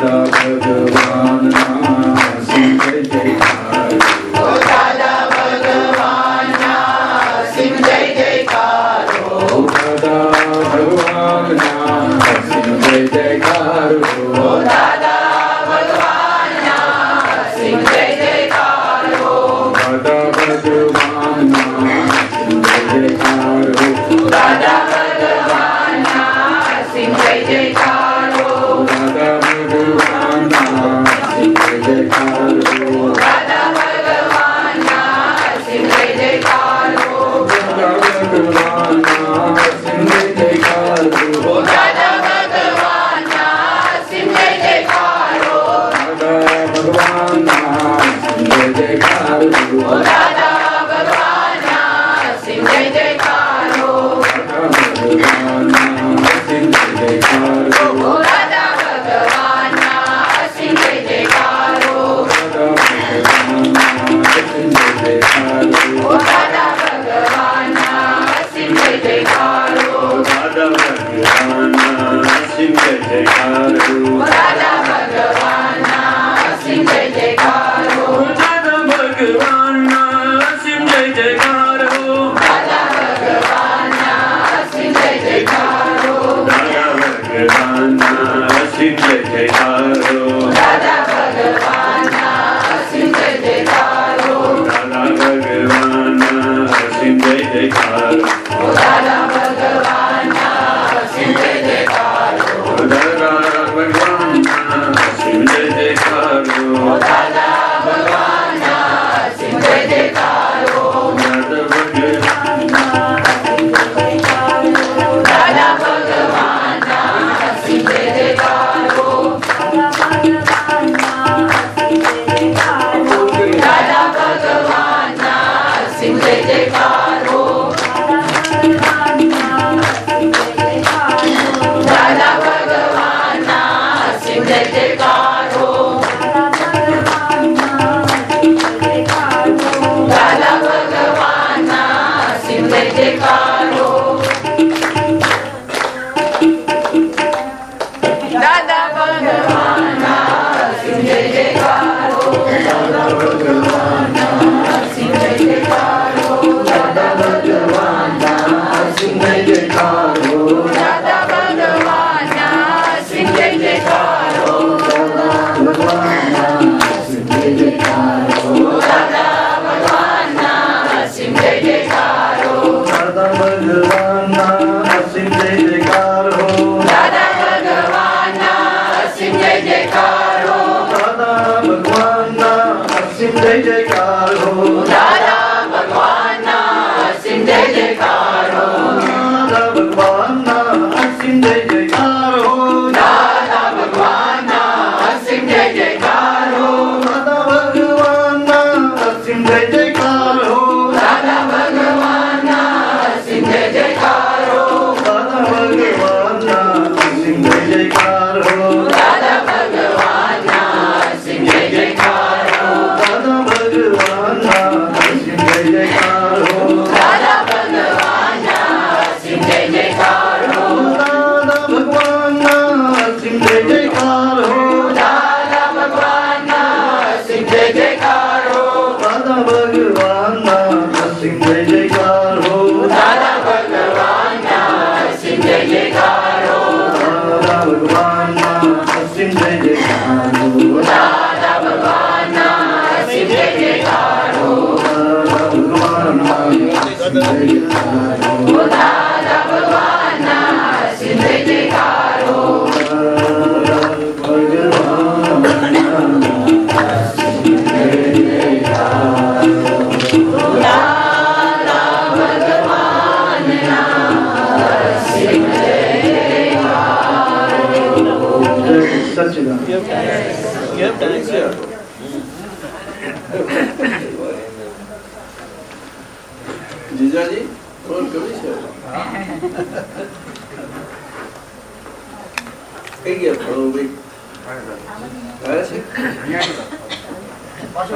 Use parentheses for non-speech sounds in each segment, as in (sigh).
Sita Bhagavan.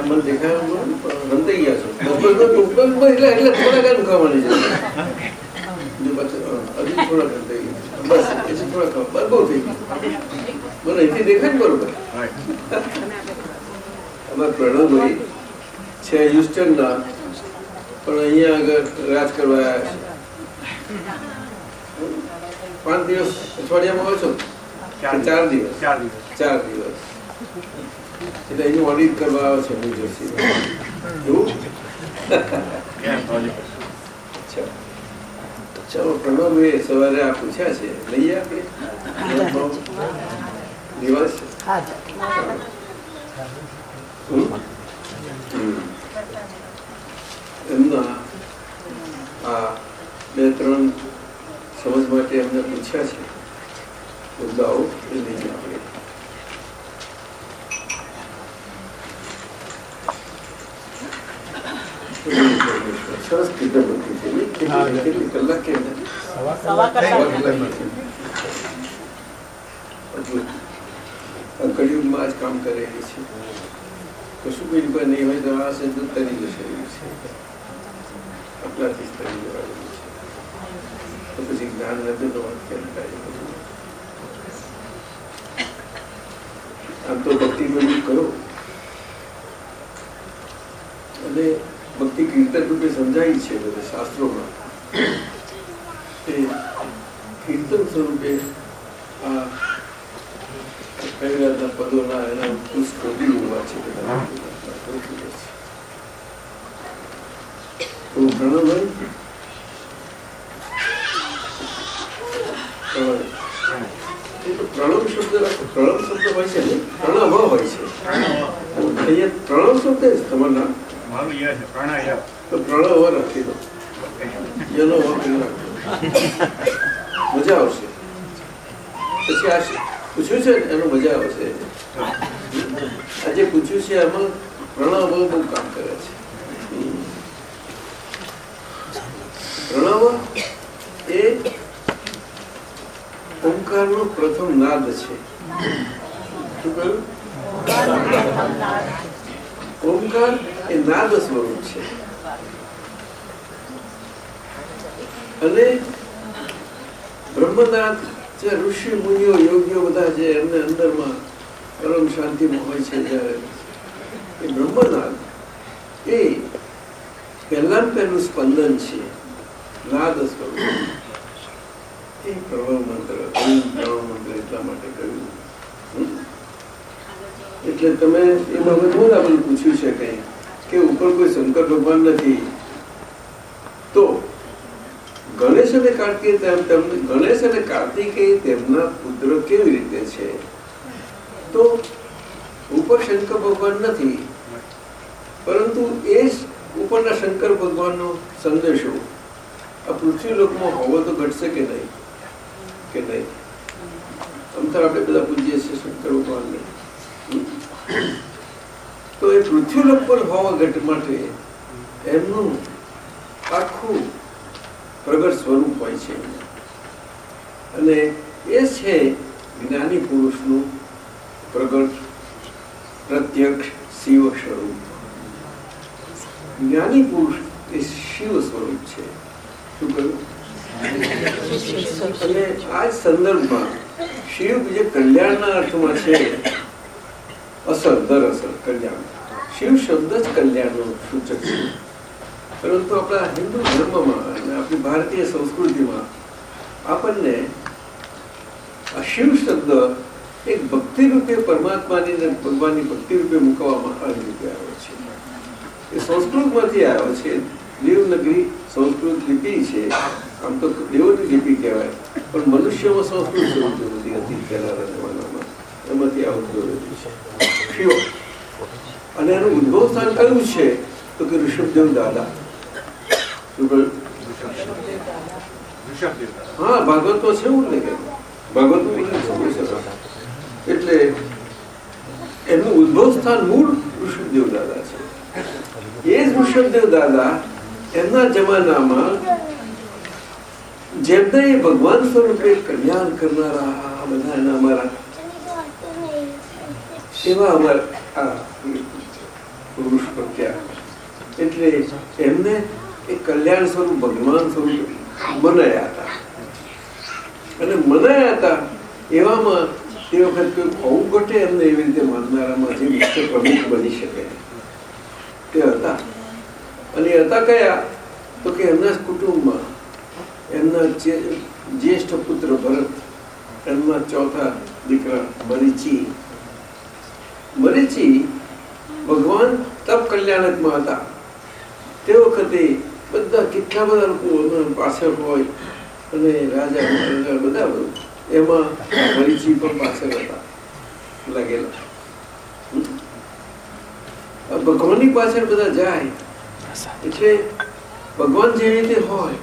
મને દેખાયું રમતાઈ ગયા છો. બપોર તો એટલે એટલે થોડા કામ ખાવાની છે જો હજી થોડા રમતાઈ બસ પછી થોડા ખાવા બહુ થઈ ગયું. મને અહીંથી દેખાય બરોબર? અમારા પ્રણવભાઈ છે હ્યુસ્ટનના પણ અહીંયા આગળ રાજ કરવા આવ્યા છે. પાંચ દિવસ અઠવાડિયામાં હોય છો ચાર દિવસ. ચાર દિવસ. ચાર દિવસ. એટલે એનું ઓડિટ કરવા આવે છે એવું અચ્છા. ચાલો પ્રણવભાઈ સવારે આ પૂછ્યા છે. લઈએ આપણે? દિવસ. એમના આ બે ત્રણ સમજ માટે એમને પૂછ્યા છે. મુદ્દાઓ એ લઈએ આપણે સરસ રીતે છે કેટલી કેટલી કલાક કળિયુગમાં કામ કરેલી છે કશું કોઈ રૂપિયા નહીં હોય તો આ સંત તરી જશે આટલાથી જ તરી જવાનું છે તો પછી જ્ઞાન નથી તો વાત થાય આમ તો ભક્તિ બધું કરો. અને ભક્તિ કીર્તન રૂપે સમજાય છે બધા શાસ્ત્રોમાં. એ કીર્તન સ્વરૂપે આ કૈલાસના પદોના એના પુષ્કોટી ઊભા છે પ્રણવભાઈ પ્રણવ. શબ્દ પ્રણવ શબ્દ હોય છે ને? પ્રણવ હોય છે. પ્રણવ. શબ્દ નામ મારું યશ પ્રણવ રાખી પછી પૂછ્યું છે આજે પૂછ્યું પ્રણવ બહુ કામ કરે છે. પ્રણવ એ ઓંકારનો પ્રથમ નાદ છે. શું કહ્યું? ઓંકાર એ નાદ સ્વરૂપ છે. અને બ્રહ્મનાથ જે ઋષિ, મુનિઓ યોગ્ય બધા જે એમને અંદરમાં પરમ શાંતિમાં હોય છે જ્યારે એ બ્રહ્મનાદ એ પહેલા પહેલું સ્પંદન છે. નાદ સ્વરૂપ એ પ્રભવ મંત્ર પ્રભવ મંત્ર એટલા માટે કહ્યું એટલે તમે એ બાબત હું આપણે પૂછ્યું છે કઈ. કે ઉપર કોઈ શંકર ભગવાન નથી. તો ગણેશ અને કાર્તિકે ગણેશ અને કાર્તિકેય તેમના પુત્ર કેવી રીતે છે? તો ઉપર શંકર ભગવાન નથી. પરંતુ એ ઉપરના શંકર ભગવાનનો સંદેશો આ પૃથ્વી લોકમાં હોવો તો ઘટશે કે નહીં? કે નહીં? આમ આપણે બધા પૂજીએ છીએ શંકર ભગવાનને. તો એ પૃથ્વીલોક પર હોવા ઘટ માટે એમનું આખું પ્રગટ સ્વરૂપ હોય છે. અને એ છે જ્ઞાની પુરુષનું પ્રગટ પ્રત્યક્ષ શિવ સ્વરૂપ. જ્ઞાની પુરુષ એ શિવ સ્વરૂપ છે. શું કહ્યું? અને આ સંદર્ભમાં શિવ જે કલ્યાણના અર્થમાં છે અસર દરઅસર કલ્યાણ શિવ શબ્દ જ કલ્યાણનો સૂચક છે પરંતુ આપણા હિન્દુ ધર્મમાં અને આપણી ભારતીય સંસ્કૃતિમાં આપણને આ શિવ શબ્દ એક ભક્તિ રૂપે પરમાત્માની ભગવાનની ભક્તિ રૂપે મૂકવામાં આવી રીતે આવ્યો છે એ સંસ્કૃતમાંથી આવ્યો છે દેવનગરી સંસ્કૃત લિપિ છે આમ તો દેવની લિપિ કહેવાય પણ મનુષ્યમાં સંસ્કૃત શબ્દો હતી પહેલાના જમાનામાં એમાંથી આવતું છે શિવ અને એનું ઉદ્ભવ સ્થાન કયું છે? તો કે ઋષભદેવ દાદા. હા ભાગવત તો છે એવું ને કે ભાગવતમાં ઉલ્લેખ છે બહુ સરસ. એટલે એનું ઉદ્ભવ સ્થાન મૂળ ઋષભદેવ દાદા છે. એ જ ઋષભદેવ દાદા એમના જમાનામાં જેમને ભગવાન સ્વરૂપે કલ્યાણ કરનારા બધા એના અમારા એવા અમાર આ પુરુષ પ્રત્યા. એટલે એમને એ કલ્યાણ સ્વરૂપ ભગવાન સ્વરૂપ મનાયા હતા. અને મનાયા હતા એવામાં તે વખત કોઈ બહુ ઘટે એમને એવી રીતે માનનારામાં જે મુખ્ય પ્રમુખ બની શકે. તે હતા. અને હતા કયા? તો કે એમના કુટુંબમાં એમના જ્યેષ્ઠ પુત્ર ભરત, એમના ચોથા દીકરા મરીચી મરીચી ભગવાન તપ કલ્યાણકમાં હતા. તે વખતે બધા કેટલા બધા લોકો પાછળ હોય અને રાજા બધા એમાં મરીચી પણ પાછળ હતા, લાગેલા. ભગવાનની પાછળ બધા જાય. એટલે ભગવાન જે રીતે હોય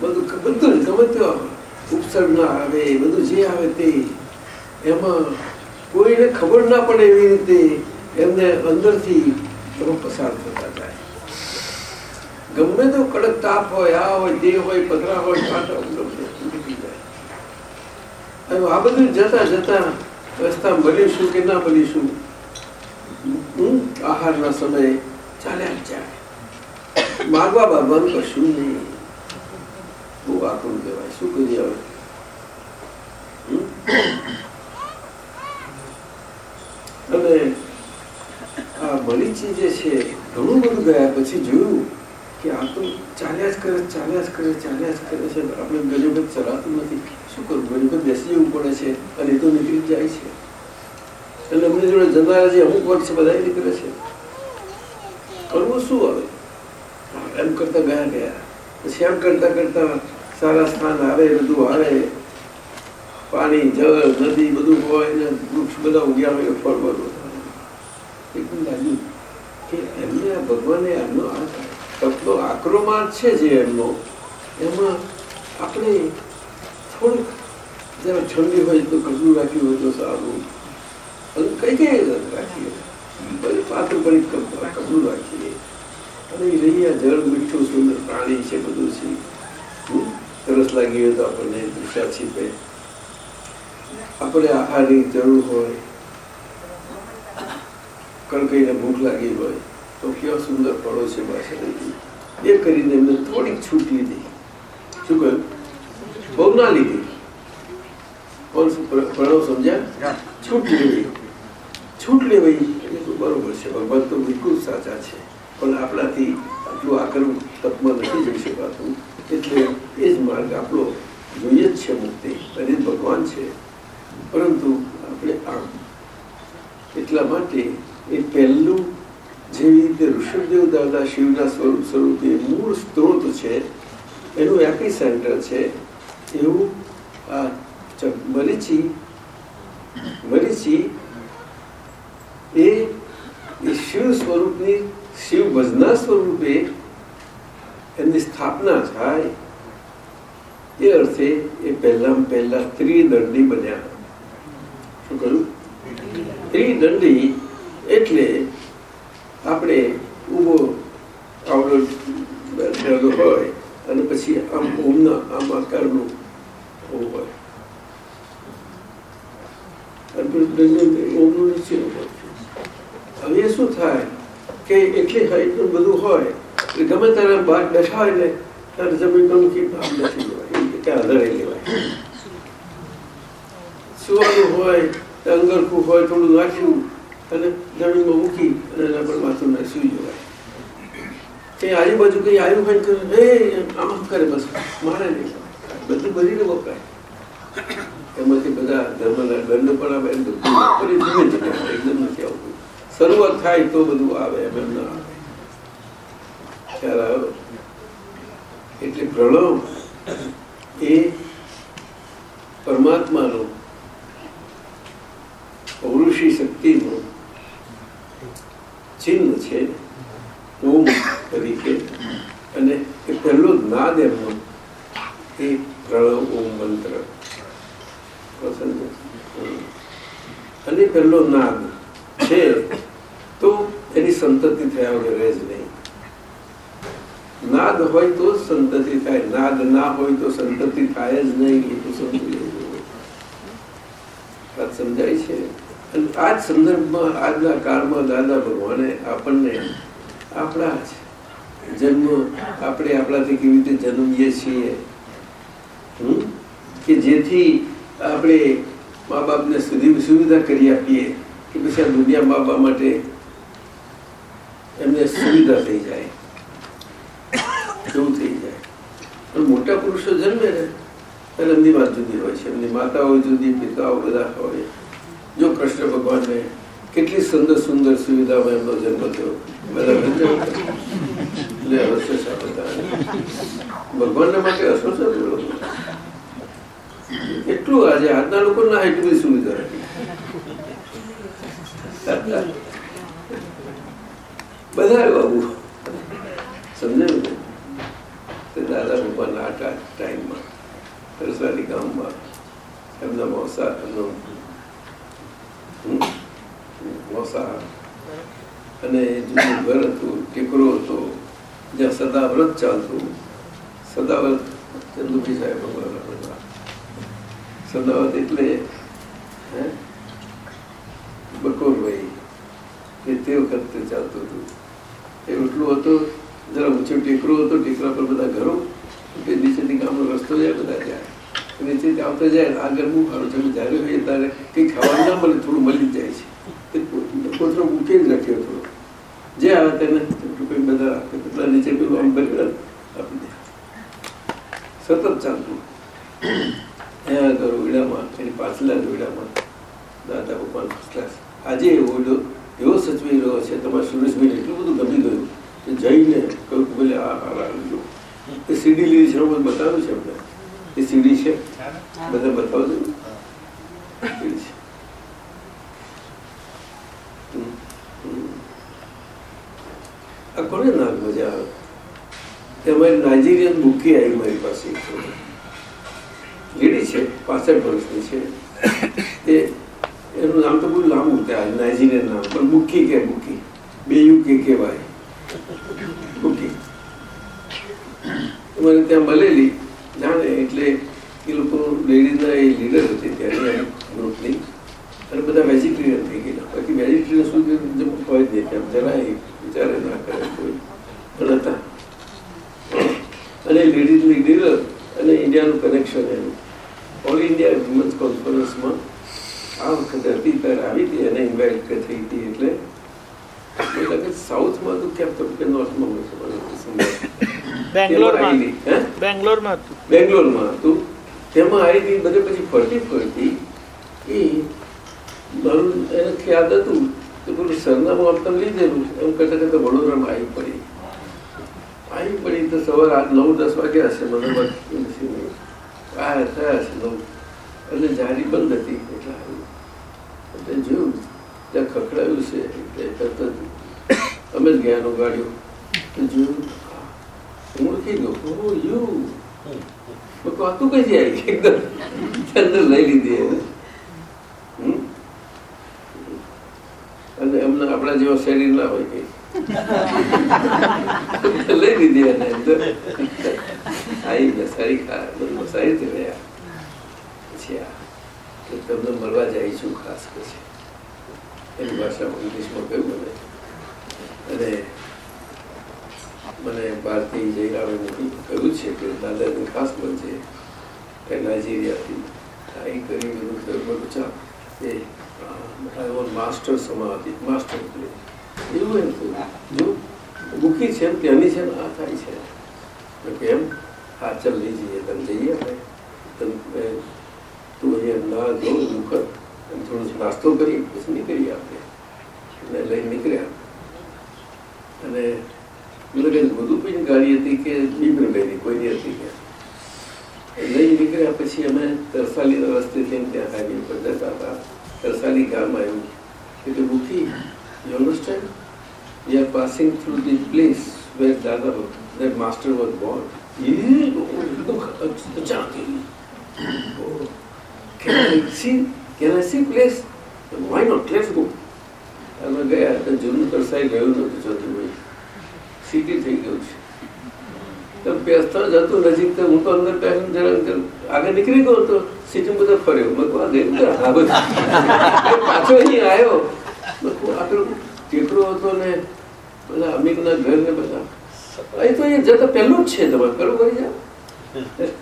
બધું બધું ગમે ત્યાં ઉપસર્ગ ના આવે, બધું જે આવે તે એમાં કોઈને ખબર ના પડે એવી રીતે એમને અંદરથી પસાર થતા જાય. ગમે તો કડક તાપ હોય આ હોય તે હોય પધરા હોય આ બધું જતા જતા રસ્તા મળીશું કે ના હમ, આહારના સમયે ચાલ્યા જાય. માગવા બાગવાનું કશું નહીં. બહુ આકરું કહેવાય શું હવે? હમ? અને આ બલીચી જે છે, ઘણું બધું ગયા પછી જોયું કે આ તો ચાલ્યા જ કરે, ચાલ્યા જ કરે, ચાલ્યા જ કરે છે. આપણે ગરીબત ચલાતું નથી. શું કરવું ગરીબત બેસી જવું પડે છે અને એ તો નીકળી જાય છે. એટલે એમની જોડે જનારા જે અમુક વર્ગ છે બધા નીકળે છે. કરવું શું હવે? એમ કરતા ગયા ગયા. પછી એમ કરતા કરતા સારા સ્થાન આવે, બધું આવે. પાણી, જળ, નદી બધું હોય ને વૃક્ષ બધા ઉગ્યા હોય ફળ બધું એકદમ લાગ્યું કે એમને આ ભગવાને એમનો તપનો આકરો માર્ગ છે જે એમનો, એમાં આપણે થોડુંક જરા ઠંડી હોય તો કશું રાખ્યું હોય તો સારું. અને કઈ કઈ રાખીએ? બધી પાત્ર પડી કબૂલ રાખીએ. અને એ જળ, મીઠું, સુંદર પ્રાણી છે બધું છે. હમ? તરસ લાગી હોય તો આપણને દિશા છીપે આપણે આહારની જરૂર હોય કણકઈને ભૂખ લાગી હોય તો કેવા સુંદર ફળો છે પાછળ એ કરીને એમને થોડીક છૂટ લીધી શું કહ્યું? બહુ ના લીધી. ફળો સમજ્યા? છૂટ લેવી છૂટ લેવી એ તો બરોબર છે ભગવાન તો બિલકુલ સાચા છે. પણ આપણાથી આટલું આકરું તપમાં નથી જઈ શકાતું. એટલે એ જ માર્ગ આપણો જોઈએ જ છે મુક્તિ. અને ભગવાન છે. પરંતુ આપણે એટલા માટે એ પહેલું જેવી રીતે ઋષભદેવ દાદા શિવના સ્વરૂપ સ્વરૂપે મૂળ સ્ત્રોત છે, એનું એપી સેન્ટર છે, એવું આ મરીચી મરીચી એ શિવ સ્વરૂપની, શિવ ભજના સ્વરૂપે એમની સ્થાપના થાય, એ અર્થે એ પહેલા પહેલા ત્રિદંડી બન્યા. શું કહ્યું ત્રિદંડી એટલે આપણે ઊભો આવડો બેઠેલો હોય અને પછી આમ ઓમના આમ આકારનું હોય. હવે શું થાય કે એટલી હાઈટનું બધું હોય એટલે ગમે ત્યારે બહાર બેઠા હોય ને ત્યારે જમીન ગમ કે ભાગ નથી લેવાય ત્યાં આધારે લેવાય. સુવાનું હોય અંગરખું હોય, થોડું નાખ્યું અને જમીનમાં મૂકી અને રબર માથું ના સુઈ જવાય. કઈ આજુબાજુ કઈ આવ્યું હોય તો હે આમ કરે બસ, મારે નહીં. બધું બધી વપરાય. એમાંથી બધા ધર્મના દંડ પણ આવે બધું ધીમે ધીમે એકદમ નથી આવતું. શરૂઆત થાય તો બધું આવે, એમ એમ ના આવે. ખ્યાલ આવ્યો? એટલે પ્રણવ એ પરમાત્માનું પૌરુષી શક્તિનું ચિહ્ન છે, ઓમ તરીકે. અને એ પહેલો નાદ એમનો, એ પ્રણવ ઓમ મંત્ર. અને પહેલો નાદ છે, તો એની સંતતિ થયા વગર જ નહીં. નાદ હોય તો જ સંતતિ થાય, નાદ ના હોય તો સંતતિ થાય જ નહીં. એ તો લેવું વાત સમજાય છે? આ જ સંદર્ભમાં આજના કાળમાં દાદા ભગવાને આપણને આપણા જન્મ, આપણે આપણાથી કેવી રીતે જન્મીએ છીએ કે જેથી આપણે મા બાપને સુવિધા કરી આપીએ કે પછી આ દુનિયા મા બાપ માટે એમને સુવિધા થઈ જાય, એવું થઈ જાય. પણ મોટા પુરુષો જન્મે ને એમની વાત જુદી હોય છે, એમની માતાઓ જુદી, પિતાઓ બધા હોય. જો કૃષ્ણ ભગવાનને કેટલી સુંદર સુંદર સુવિધામાં એમનો જન્મ થયો બધા રંજન એટલે અવશ્ય છે બધા ભગવાનના માટે અસર છે બોલો. એટલું આજે આજના લોકો ના એટલી બધી સુવિધા નથી બધા બાબુ સમજાયું ને તે દાદા ભગવાનના આ ટા- ટાઈમમાં સરસાલી ગામમાં એમના મોસા એમનો હમ, અને જૂનું ઘર હતું, ટેકરો હતો, જ્યાં સદા વ્રત ચાલતું. સદાવ્રત ચંદુભાઈ સાહેબ સદાવત બધા સદાવ્રત એટલે બકોરભાઈ કે તે વખતે ચાલતું હતું. એ એટલું હતું, જરા ઊંચો ટેકરો હતો, ટેકરા પર બધા ઘરો નીચેથી ગામનો રસ્તો જાય, બધા જાય. નીચેથી આવતા જાય આગળ બહુ સારું છે જ્યારે હોઈએ ત્યારે કંઈ ખાવા ના મળે થોડું મળી જાય છે કોથળો મૂકી જ રાખ્યો થોડો જે આવે તેને બધા પેલા નીચે પેલું આમ દે સતત ચાલતું અહીંયા આગળ ઓરડામાં એની પાછલા જ દાદા ભગવાન આજે એ એવો સચવાઈ રહ્યો છે તમારા સુરેશભાઈને એટલું બધું ગમી ગયું કે જઈને કહ્યું ભલે આ હારા એ સીડી લીધી છે બતાવ્યું છે અમને એ સીડી છે બધા બતાવજો સીડી છે હમ, હમ. આ કોને ના મજા આવે અમારી નાઇજીરિયન બુકી આવી મારી પાસે લેડી છે પાસઠ વર્ષની છે. એ એનું નામ તો બહુ લાંબુ ત્યાં નાઇજીરિયન નામ. પણ બુકી કે બુકી બે યુ કે કહેવાય. બુકી મને ત્યાં મળેલી જાણે એટલે એ લોકો લેડીઝના એ લીડર હતી ત્યારે ગ્રુપની અને બધા વેજીટેરિયન થઈ ગયેલા. બાકી વેજીટેરિયન શું જેમ હોય જ નહીં. જરાય વિચારે ના કરે કોઈ. પણ હતા. અને લેડીઝની લીડર અને ઇન્ડિયાનું કનેક્શન એનું. ઓલ ઇન્ડિયા વુમન્સ કોન્ફરન્સમાં આ વખતે હતી ત્યારે આવી હતી એને ઇન્વાઇટ થઈ હતી, એટલે લાગે સાઉથમાં તો કેમ તો કે નોર્થમાં હોય છે મને નથી સમજાતું. બેંગ્લોરમાં તેમાં આવેલી, હે? બેંગ્લોરમાં હતું બેંગ્લોરમાં હતું તેમાં આવી હતી બધે પછી ફરતી ફરતી એ મારું એને ખ્યાલ હતું તો પેલું સરનામું આમ તમે લીધેલું એમ કરતા કરતા વડોદરામાં આવી પડી આવી પડી તો સવારે આઠ નવ દસ વાગ્યા હશે મને નથી નહીં. આ થયા હશે નવ એટલે જારી બંધ હતી એટલે આવ્યું એટલે જોયું ત્યાં ખખડાયું છે. એટલે તરત જ અમે જ ગયા ગાડીઓ જોયું, ઓળખી ગયો. ઓ, યુ. એકદમ અંદર લઈ લીધી અને એમને આપણા જેવા શરીર ના કઈ લઈ લીધી એને અંદર. સારી ખા સારી રીતે રહ્યા. પછી તમને મળવા જાય છું ખાસ પછી એની ભાષામાં ઇંગ્લિશમાં કહ્યું મને અને મને ભારતી જયરામે મોકલી કહ્યું છે કે દાદાને ખાસ છે કે નાઇજીરિયાથી એ કરી બધું થયું પૂછા એ I want master samadhi master એવું એમ થયું જો દુઃખી છે એમ ત્યાંની છે આ થાય છે. કહ્યું, એમ હા ચાલ લઈ જઈએ તમે જઈએ આપણે. તમે તું અહીંયા ના જો દુઃખ અને થોડો નાસ્તો કરી પછી નીકળી આપણે. અને લઈને નીકળ્યા. અને પીને ગાડી હતી કે બીબી લઈને કોઈની હતી લઈ નીકળ્યા પછી અમે તરસાલી રસ્તે થઈને ત્યાં હાઈવે પર જતા હતા. તરસાલી ગામ આવ્યું એટલે મૂકી you understand we are passing through the place where Dada that master was born એ અચાનક can I see? Can? Go. અમે ગયા તો જૂનું તરસાઈ ગયું નતું જોતું સીધી થઈ ગયું છે. તો પેસ્તો જતો નજીક તો હું તો અંદર જરા આગળ નીકળી ગયો તો સિટી બધો ફર્યો. મેં કહું આ ગયું આ બધું. પાછો અહીં આવ્યો. પેલું ટેકરો હતો ને બધા અમીરના ઘર ને બધા અહીં તો અહીંયા જતા પહેલું જ છે તમારે. ખરું કરી જાઓ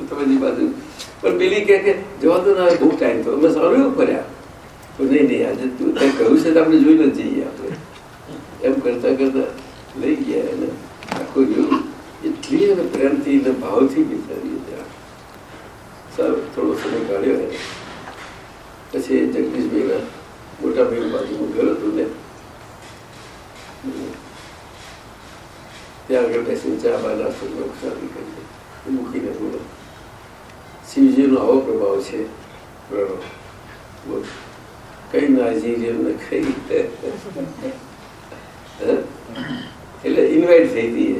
તમારી બાજુ પણ પેલી કે જવા દો ના બહુ ટાઈમ થયો. અમે સારું એવું કર્યા નહીં નહીં આજે તું તે કહ્યું છે આપણે જોઈ નથી જઈએ આપણે એમ કરતા કરતા લઈ ગયા એને આખું જોયું એટલી એને પ્રેમથી એને ભાવથી વિચારીએ ત્યાં સારું થોડો સમય કાઢ્યો પછી જગદીશભાઈના મોટા ભાઈ બાજુનું ગયો હતો ને ત્યાં આગળ બેસીને ચા બા નાસ્તો શાંતિ કરી મૂકીને બોલો શિવજીનો આવો પ્રભાવ છે પ્રણવ કઈ નાજીરિયમ ને કઈ? એટલે ઇન્વાઇટ થઈ હતી.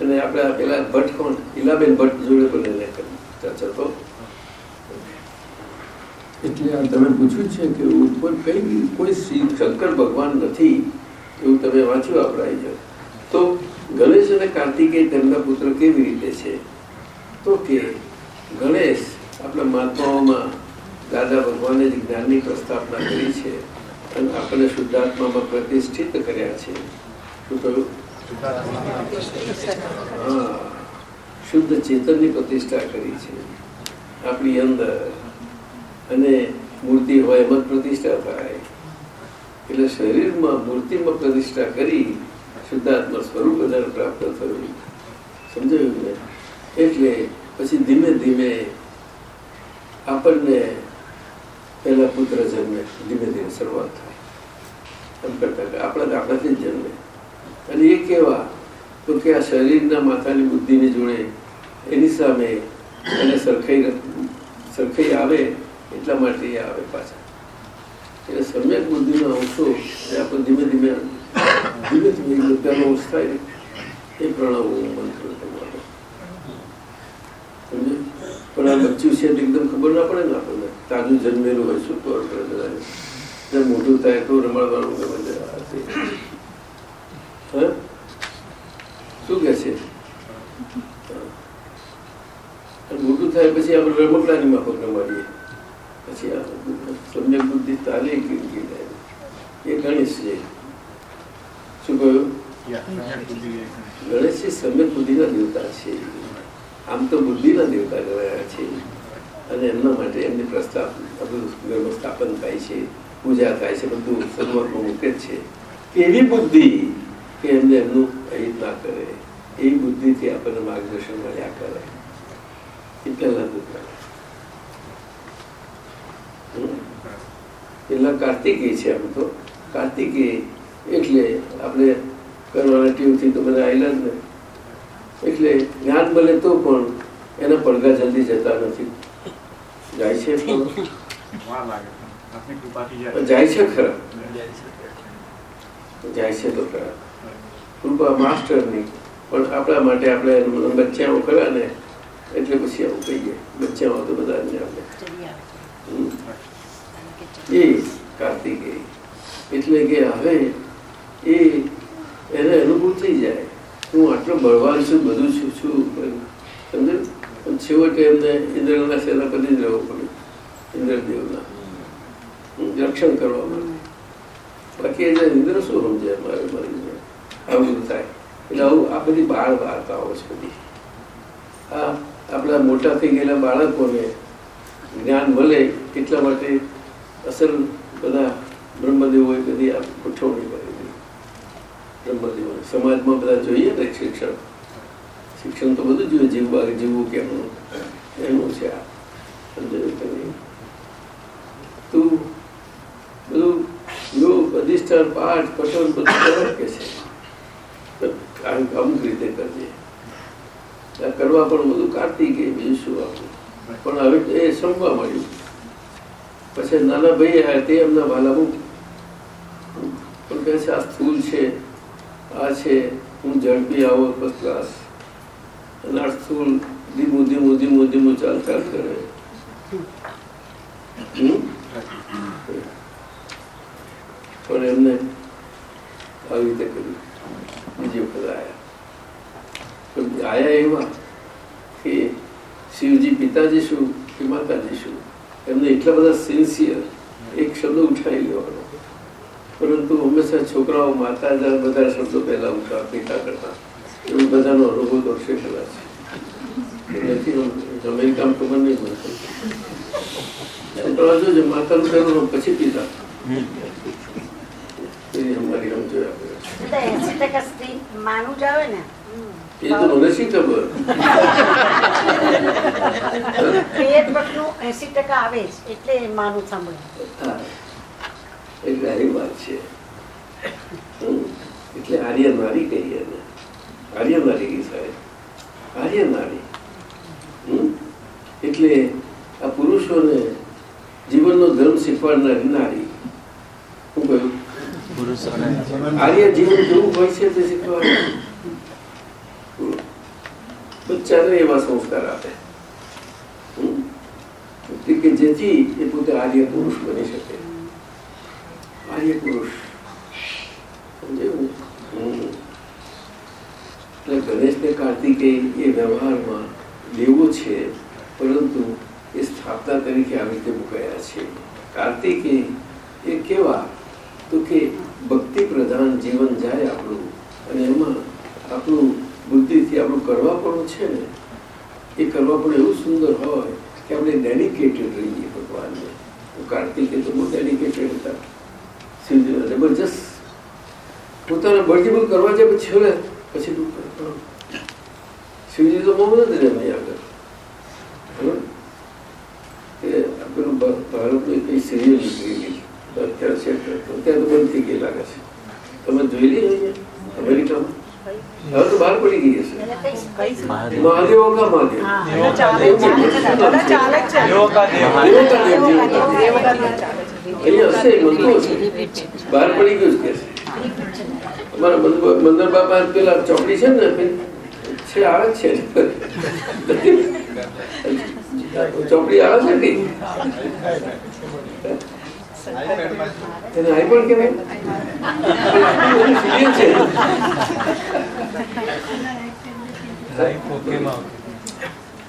અને આપણે પેલા ભટ્ટ કોણ? ઇલાબેન ભટ્ટ જોડે પણ એને ચર્ચા તો. એટલે આ તમે પૂછ્યું છે કે ઉપર કઈ કોઈ શંકર ભગવાન નથી, એવું તમે વાંચ્યું આપણા અહીંયા તો ગણેશ અને કાર્તિકેય તેમના પુત્ર કેવી રીતે છે? તો કે ગણેશ આપણા મહાત્માઓમાં દાદા ભગવાને જ જ્ઞાનની પ્રસ્થાપના કરી છે અને આપણને શુદ્ધાત્મામાં પ્રતિષ્ઠિત કર્યા છે. શું કહ્યું? હા. શુદ્ધ ચેતનની પ્રતિષ્ઠા કરી છે. આપણી અંદર અને મૂર્તિ હોય એમાં પ્રતિષ્ઠા થાય. એટલે શરીરમાં મૂર્તિમાં પ્રતિષ્ઠા કરી શુદ્ધાત્મા સ્વરૂપ બધાને પ્રાપ્ત થયું. સમજાયું ને? એટલે પછી ધીમે ધીમે આપણને પહેલા પુત્ર જન્મે, ધીમે ધીમે શરૂઆત થાય. એમ કરતા આપણા આપણાથી જ જન્મે. અને એ કેવા તો કે આ શરીરના માથાની બુદ્ધિની જોડે એની સામે એને સરખાઈ સરખાઈ આવે એટલા માટે એ આવે પાછા. એટલે સમ્યક બુદ્ધિનો અંશો એ આપણે ધીમે ધીમે ધીમે ધીમે બધાનો અંશ થાય એ પ્રણવ મંત્ર તમારો સમજ્યું? પણ આ બચ્ચું છે એકદમ ખબર ના પડે ને આપણને. તાજું જન્મેલું હોય શું ખબર પડે મોટું થાય તો રમાડવાનું ગમે. હે? શું કે છે? મોટું થાય પછી આપણે રમકડાની માફક રમાડીએ. પછી આ સમ્યક બુદ્ધિ તાલે એ ગણેશ છે. શું કહ્યું? ગણેશ છે સમ્યક બુદ્ધિના દેવતા છે. આમ તો બુદ્ધિના દેવતા ગણાયા છે. અને એમના માટે એમની પ્રસ્તાવ બધું વ્યવસ્થાપન સ્થાપન થાય છે, પૂજા થાય છે, બધું શરૂઆતમાં મૂકે છે. એવી બુદ્ધિ કે એમને એમનું અહિત ના કરે એવી બુદ્ધિથી આપણને માર્ગદર્શન મળ્યા કરે. એ પહેલા પેલા કાર્તિકેય છે આમ તો. કાર્તિકેય એટલે આપણે કરવાના ટીમથી તો બધા આવેલા જ ને. એટલે જ્ઞાન મળે તો પણ એના પડઘા જલ્દી જતા નથી. જાય છે જાય. છે ખરા. જાય છે. તો ખરા. કૃપા માસ્ટરની. પણ આપણા માટે આપણે બચ્ચાઓ ખરા ને એટલે પછી આવું કહીએ બચ્ચામાં તો બધા આપણે એ કાર્તિકેય. એટલે કે હવે એ એને અનુભૂત થઈ જાય. હું આટલો બળવાન છું, બધું છું છું સમજે છેવટે એમને ઇન્દ્રના સેનાપતિ જ રહેવું પડ્યું ઇન્દ્રદેવના. રક્ષણ કરવા માટે બાકી એને ઇન્દ્ર શું સમજે મારે મારી આવું થાય. એટલે આવું આ બધી બાળ વાર્તાઓ છે બધી. આ આપણા મોટા થઈ ગયેલા બાળકોને જ્ઞાન મળે એટલા માટે અસલ બધા બ્રહ્મદેવોએ બધી આ ગોઠવણી બ્રહ્મદેવો સમાજમાં બધા જોઈએ ને શિક્ષણ. શિક્ષણ તો બધું જોઈએ જીવવા જીવવું કેમનું એનું છે આ. તું બધું યોગ, અધિષ્ઠાન, પાઠ, પઠન બધું કે છે? અમુક રીતે કરજે. આ કરવા પણ બધું કાર્તિકે બીજું શું પણ હવે એ સમજવા મળ્યું પછી નાના ભાઈ તે એમના વાલા હું પણ કહે છે છે. આ છે, હું ઝડપી આવો ફર્સ્ટ ક્લાસ અને સ્થૂલ ધીમું ધીમું ધીમું ધીમું ચાલ ચાલ કરે. પણ એમને આવી રીતે કર્યું. બીજી વખત આવ્યા પણ એવા કે શિવજી પિતાજી શું કે માતાજી શું? એમને એટલા બધા સિન્સિયર એક શબ્દ ઉઠાવી લેવાનો. પરંતુ હંમેશા છોકરાઓ માતા બધા શબ્દો પહેલા ઉઠા પિતા કરતા. એવું બધાનો અનુભવ તો શીખેલા છે નથી અમેરિકામાં ખબર નહીં મળતું છોકરાઓ જોજે માતાનું પહેલું પછી પિતા. અમારી આમ જોયા કરે છે. ને. એ તો મને શી ખબર? એસી ટકા આવે એટલે માનું સાંભળ્યું. એટલે આવી વાત છે. એટલે આર્ય નારી કહીએ ને આર્ય નારી કી સાહેબ. આર્ય નારી. હમ. એટલે આ પુરુષોને જીવનનો ધર્મ શીખવાડનારી નારી. શું કહ્યું? આર્ય જીવન કેવું હોય છે તે શીખવાડે? બચ્ચાને એવા સંસ્કાર આપે. કે જેથી એ પોતે આર્ય પુરુષ બની શકે. આર્ય પુરુષ સમજાયું એટલે ગણેશ ને કાર્તિકેય એ વ્યવહારમાં લેવો છે પરંતુ એ સ્થાપના તરીકે આવી રીતે મુકાયા છે કાર્તિકેય એ કેવા તો કે ભક્તિ પ્રધાન જીવન જાય આપણું અને એમાં આપણું બુદ્ધિથી આપણું કરવા પણ છે ને એ કરવા પણ એવું સુંદર હોય કે આપણે ડેડિકેટેડ રહીએ ભગવાનને કાર્તિકે તો બહુ ડેડિકેટેડ હતા શિવજી જબરજસ્ત. પોતાના બળજીબલ કરવા જાય પછી છેલ્લે પછી શિવજી તો બહુ નથી આગળ? પેલું ભારતની કઈ સિરિયલ નીકળેલી અત્યારે છે અત્યારે તો બંધ થઈ ગઈ લાગે છે. તમે જોઈ અહીંયા અમેરિકામાં. હવે તો બહાર પડી ગઈ હશે. એને કઈ કઈ મહાદેવ. કા મહાદેવ? ચાલે છે. બહાર પડી ગયું કે. અમારા મંદર બાપા પેલા ચોકડી છે ને છે, આવે છે. ચોપડી આવે છે એને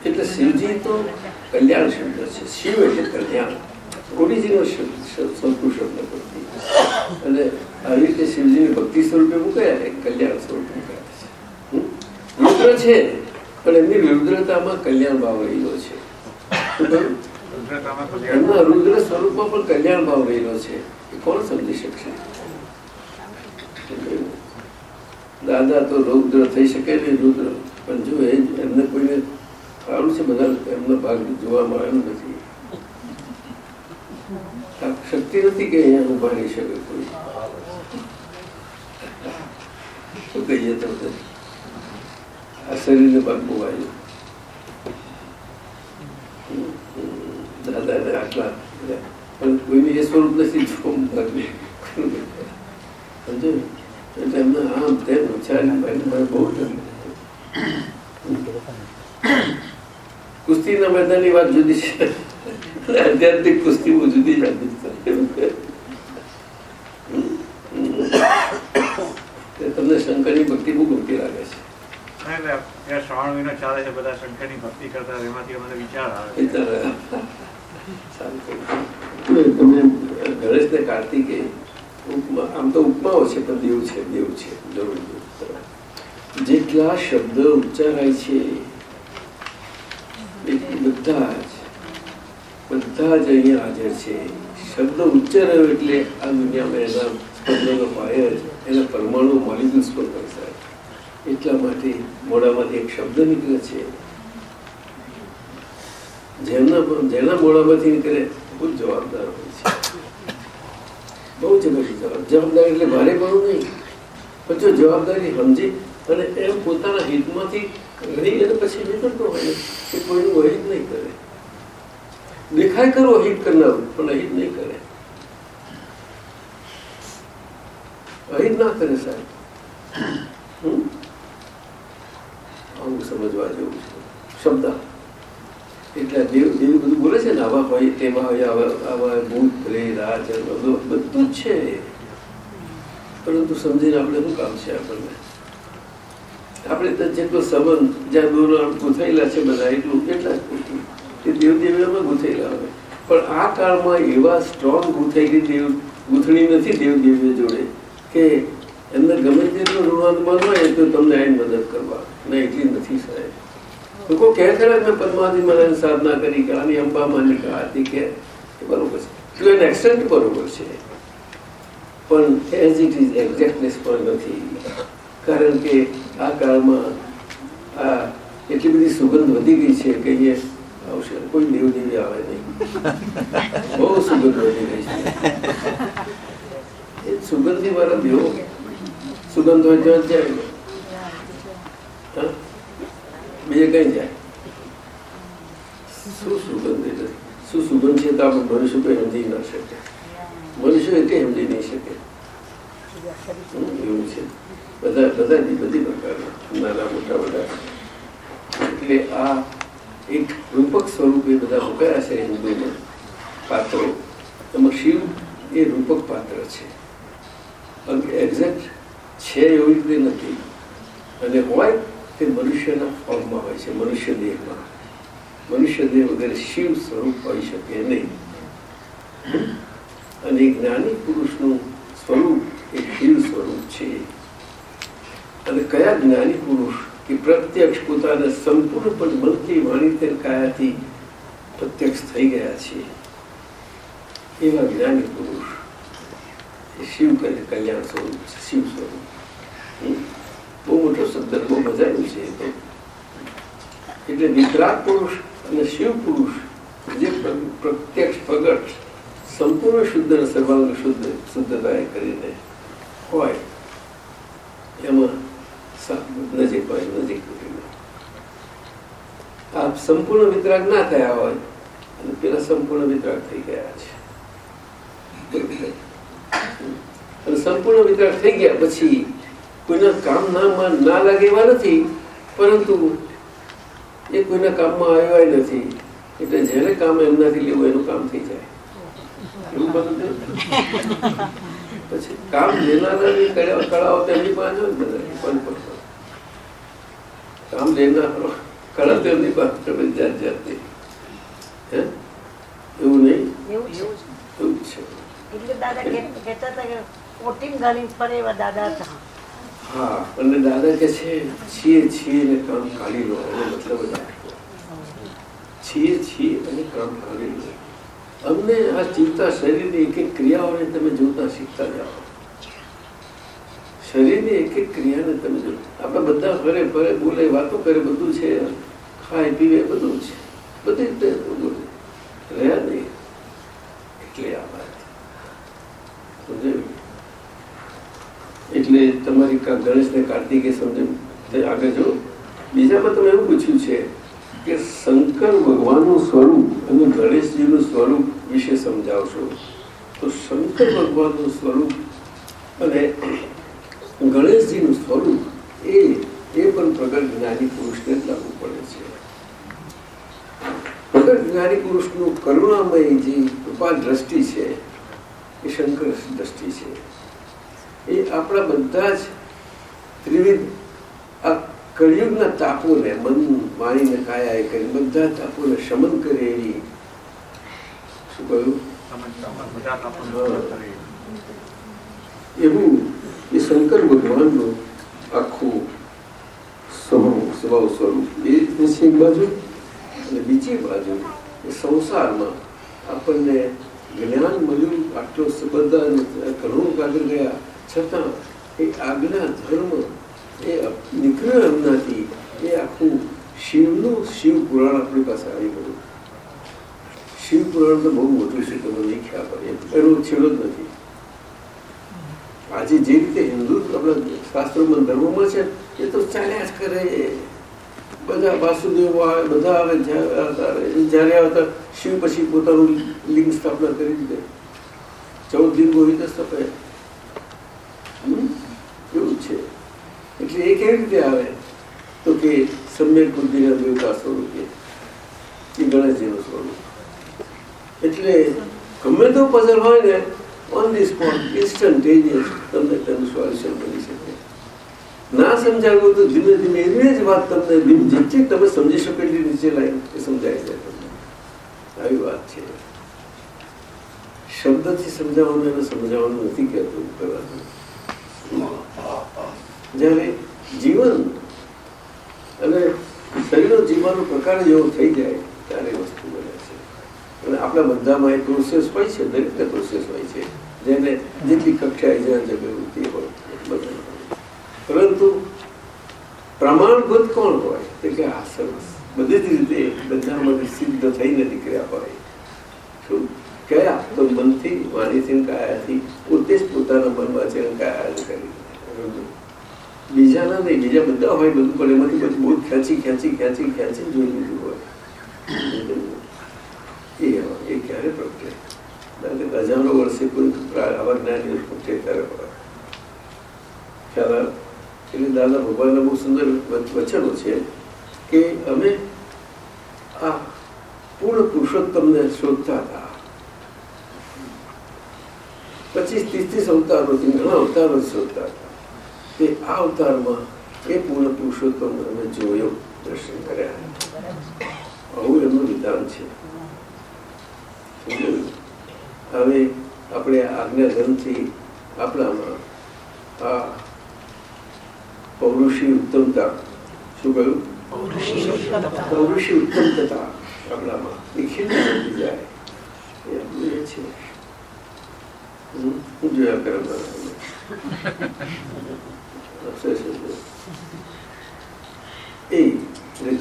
એટલે શિવજી તો કલ્યાણ શબ્દ છે. શિવ એટલે કલ્યાણ. શબ્દ સંસ્કૃત શબ્દ પરથી અને આવી રીતે શિવજીને ભક્તિ સ્વરૂપે મુકાયા એ કલ્યાણ સ્વરૂપે મુકાયા છે. રુદ્ર છે પણ એમની રુદ્રતામાં કલ્યાણ ભાવ રહેલો છે. એમના રુદ્ર સ્વરૂપમાં પણ કલ્યાણ ભાવ રહેલો છે. એ કોણ સમજી શકશે? દાદા તો રૌદ્ર થઈ શકે નહીં રુદ્ર પણ જો એમને કોઈને સારું છે બધા એમનો ભાગ જોવામાં આવ્યો નથી. શક્તિ નથી કે અહીંયા ઊભા રહી શકે કોઈ શું કહીએ તમને આ શરીરને ભાગ બહુ આવ્યું દાદાને આટલા પણ કોઈને એ સ્વરૂપ નથી જોવું ભાગ સમજો એટલે એમને આમ તેમ વિચારી ભાઈ મને બહુ ગમ્યું. કુસ્તીના મેદાનની વાત જુદી છે. આધ્યાત્મિક કુસ્તી બહુ જુદી છે. તમને શંકરની ભક્તિ બહુ ગમતી લાગે છે. શ્રાવણ મહિનો ચાલે છે બધા શંકરની ભક્તિ કરતા એમાંથી અમને વિચાર આવે. વિચાર તમે ગણેશ ને કાર્તિકે ઉપમા આમ તો ઉપમાઓ છે પણ દેવ છે દેવ છે જરૂર. જેટલા શબ્દ ઉચ્ચારાય છે બધા જ બધા જ અહીંયા હાજર છે. શબ્દ ઉચ્ચારાયો એટલે આ દુનિયામાં એના એના પરમાણુ મોલિક્યુલ્સ પર પૈસા એટલા માટે મોડામાંથી એક શબ્દ નીકળે છે. જેમના જેના મોડામાંથી નીકળે બહુ જવાબદાર હોય છે. બહુ જગ્યા જવાબ. જવાબદારી એટલે ભારે પડવું નહીં. પણ જો જવાબદારી સમજી અને એમ પોતાના હિતમાંથી રહી અને પછી નીકળતો હોય. કે કોઈનું અહિત નહીં કરે. દેખાય કરો અહિત કરનારું, પણ અહિત નહીં કરે. અહિત ના કરે સાહેબ? આવું સમજવા જેવું છે. શબ્દ એટલે જેવું દેવ બધું બોલે છે ને, આવા હોય, તેમાં હોય, આવા ભૂત પ્રેત આ બધું જ છે. પરંતુ સમજીને આપણે શું કામ છે આપણને? આપણે તો જેટલો સંબંધ જ્યાં દૂર ગૂંથાયેલા છે બધા, એટલું એટલા જ પૂરતું. એ દેવ દેવીઓમાં ગૂંથાયેલા હોય. પણ આ કાળમાં એવા સ્ટ્રોંગ ગૂંથાયેલી દેવ, ગૂંથણી નથી દેવ દેવીઓ જોડે કે એમને ગમે તેટલું ઋણાત્મા હોય તો તમને આઈને મદદ કરવા. ના, એટલી નથી સાહેબ. લોકો કહે છે મેં પદ્માજી મહારાજ સાધના કરી, કે આની અંબામાની કે આથી કે બરોબર છે. ટુ એન એક્સટેન્ટ બરોબર છે. પણ એઝ ઇટ ઇઝ એક્ઝેક્ટનેસ પણ નથી. કારણ કે આ કાળમાં, આ એટલી બધી સુગંધ વધી ગઈ છે કે અહીંયા આવશે કોઈ દેવ દેવી આવે નહીં. બહુ સુગંધ વધી ગઈ છે. એ સુગંધી વાળા દેવો સુગંધ હોય તો જાય? બીજે કઈ જાય? શું સુગંધ એટલે શું સુગંધ છે તો આપણે મનુષ્ય કોઈ સમજી ના શકે. મનુષ્ય એટલે સમજી નહીં શકે. એવું છે. બધા બધાની બધી પ્રકારના નાના મોટા બધા. એટલે આ એક રૂપક સ્વરૂપે બધા મુકાયા છે હિન્દુમાં પાત્રો. એમાં શિવ એ રૂપક પાત્ર છે. એક્ઝેક્ટ છે એવી રીતે નથી. અને હોય તે મનુષ્યના ફોર્મમાં હોય છે, મનુષ્ય દેહમાં. મનુષ્ય દેહ વગેરે શિવ સ્વરૂપ હોઈ શકે નહીં. અને જ્ઞાની પુરુષનું સ્વરૂપ એ શિવ સ્વરૂપ છે. અને કયા જ્ઞાની પુરુષ કે પ્રત્યક્ષ પોતાના સંપૂર્ણપણે મનથી અને કાયાથી પ્રત્યક્ષ થઈ ગયા છે? એવા જ્ઞાની પુરુષ શિવ કલ્યાણ સ્વરૂપ છે, શિવ સ્વરૂપ? બહુ મોટો શબ્દ બહુ મજાનું છે એટલે વિતરાગ પુરુષ અને શિવ પુરુષ જે પ્રત્યક્ષ પ્રગટ, સંપૂર્ણ શુદ્ધ સર્વાંગ શુદ્ધ શુદ્ધતાએ કરીને હોય, એમાં નજીક હોય નજીક. આ સંપૂર્ણ વિતરાગ ના થયા હોય, અને પેલા સંપૂર્ણ વિતરાગ થઈ ગયા છે સંપૂર્ણ વિતરાગ થઈ ગયા પછી કોઈના કામનામાં ના લાગે એવા નથી, પરંતુ એ કોઈના કામમાં આવ્યા નથી, એટલે જેને કામ એમનાથી લેવું એનું કામ થઈ જાય એવું બધું પછી કામ લેનારા કળાઓ તેમની પાસે પણ પણ. કામ લેનારો કળા તેમની પાસે હોય જાત જાતની એવું નહીં? એવું છે. એવું જ. છે. એટલે દાદા કે- કહેતા હતા કે ઓટીમ ગાલી ફરે એવા દાદા હતા. હા અને દાદા કે છે છીએ છીએ ને કામ કાઢી લો. એનો મતલબ છીએ છીએ અને કામ કાઢી લો. અમને આ ચિંતા શરીરની એક એક ક્રિયાઓને તમે જોતા શીખતા જાઓ. શરીરની એક એક ક્રિયાને તમે જો આપણે બધા ફરે ફરે બોલે, વાતો કરે, બધું છે. ખાય, પીવે, બધું છે. બધી રીતે રહ્યા નહીં. એટલે આ વાત. એટલે તમારી ગણેશને કાર્તિકે સમજે આગળ જો. બીજામાં તમે એવું પૂછ્યું છે કે શંકર ભગવાનનું સ્વરૂપ અને ગણેશજીનું સ્વરૂપ વિશે સમજાવશો. તો શંકર ભગવાનનું સ્વરૂપ અને ગણેશજીનું સ્વરૂપ એ એ પણ પ્રગટ જ્ઞાની પુરુષને જ લાગુ પડે છે. નિરાકારી પુરુષનું કરુણામય જે કૃપા દ્રષ્ટિ છે એ શંકર દ્રષ્ટિ છે. એ આપણા બધા જ ત્રિવિધ આ કળિયુગના તાપોને મન વાણીને કાયા એ કરી બધા તાપોને શમન કરે એવી. શું કહ્યું. એવું એ શંકર ભગવાનનું આખું સ્વભાવ સ્વરૂપ એ એક બાજુ અને બીજી બાજુ એ સંસારમાં આપણને જ્ઞાન મળ્યું આટલો બધા ઘણું આગળ ગયા છતાં એ આજ્ઞા ધર્મ એ નીકળ્યો એમનાથી એ આખું શિવનું શિવ પુરાણ આપણી પાસે આવી ગયું શિવ પુરાણ તો બહુ મોટું છે તમે લખ્યા પર એનો છેડો જ નથી આજે જે રીતે હિન્દુ આપણા શાસ્ત્રોમાં ધર્મમાં છે, એ તો ચાલ્યા જ કરે. બધા વાસુદેવ આવે, બધા આવે જ્યારે આવે ત્યારે શિવ પછી પોતાનું લિંગ સ્થાપના કરી દીધે ચૌદ લિંગો હોય તો એવું છે. એટલે એ કેવી રીતે આવે? તો કે સમ્યક બુદ્ધિના દેવતા સ્વરૂપે. એ ગણેશજીનું સ્વરૂપ. એટલે ગમે તો પઝલ હોય ને ઓન ધી સ્પોટ ઇન્સ્ટન્ટેનિયસ તમને તેનું સોલ્યુશન મળી શકે. ના સમજાવ્યું તો ધીમે ધીમે એની જ વાત તમને ધીમે જેટલી તમે સમજી શકો એટલી નીચે લાઈન એ સમજાય જાય તમને. આવી વાત છે. શબ્દથી સમજાવવાનું એને સમજાવવાનું નથી કહેતું કરવાનું જ્યારે જીવન અને શરીરનો જીવવાનો પ્રકાર જેવો થઈ જાય ત્યારે એ વસ્તુ બને છે અને આપણા બધામાં એક પ્રોસેસ હોય છે, દરેકને પ્રોસેસ હોય છે. જેને જેટલી કક્ષાએ જ્યાં જગ્યાએ તે હોય. પરંતુ પ્રમાણભૂત કોણ હોય? તો કે આ સરસ બધી જ રીતે બધામાં સિદ્ધ થઈને નીકળ્યા હોય. શું? કયા? તો મનથી, વાણીથી, કાયાથી. પોતે જ પોતાના મનમાં છે કાયા કરી બીજાના નહીં, બીજા બધા હોય બધું, પણ એમાંથી બધું બહુ ખેંચી ખેંચી ખેંચી ખેંચી જોઈ લીધું હોય એ એ ક્યારે પ્રગટે કારણ કે હજારો વર્ષે કોઈ પ્રા- આવા જ્ઞાનીઓ પ્રગટે ત્યારે હોય ખ્યાલ એટલે દાદા ભગવાનના બહુ સુંદર વચ- વચનો છે કે અમે આ પૂર્ણ પુરુષોત્તમને શોધતા હતા. પચીસ ત્રીસ અવતારોથી ઘણા અવતારો શોધતા હતા. તે આ અવતારમાં એ પૂર્ણ પુરુષોત્તમ અમે જોયો, દર્શન કર્યા. આવું એમનું વિધાન છે? હવે આપણે આજ્ઞા ધર્મથી આપણામાં આ પૌરુષી ઉત્તમતા શું કહ્યું? પૌરુષી ઉત્તમતા. આપણામાં એ ખીલી જાય. એ આપણું છે. હું જોયા કરે એ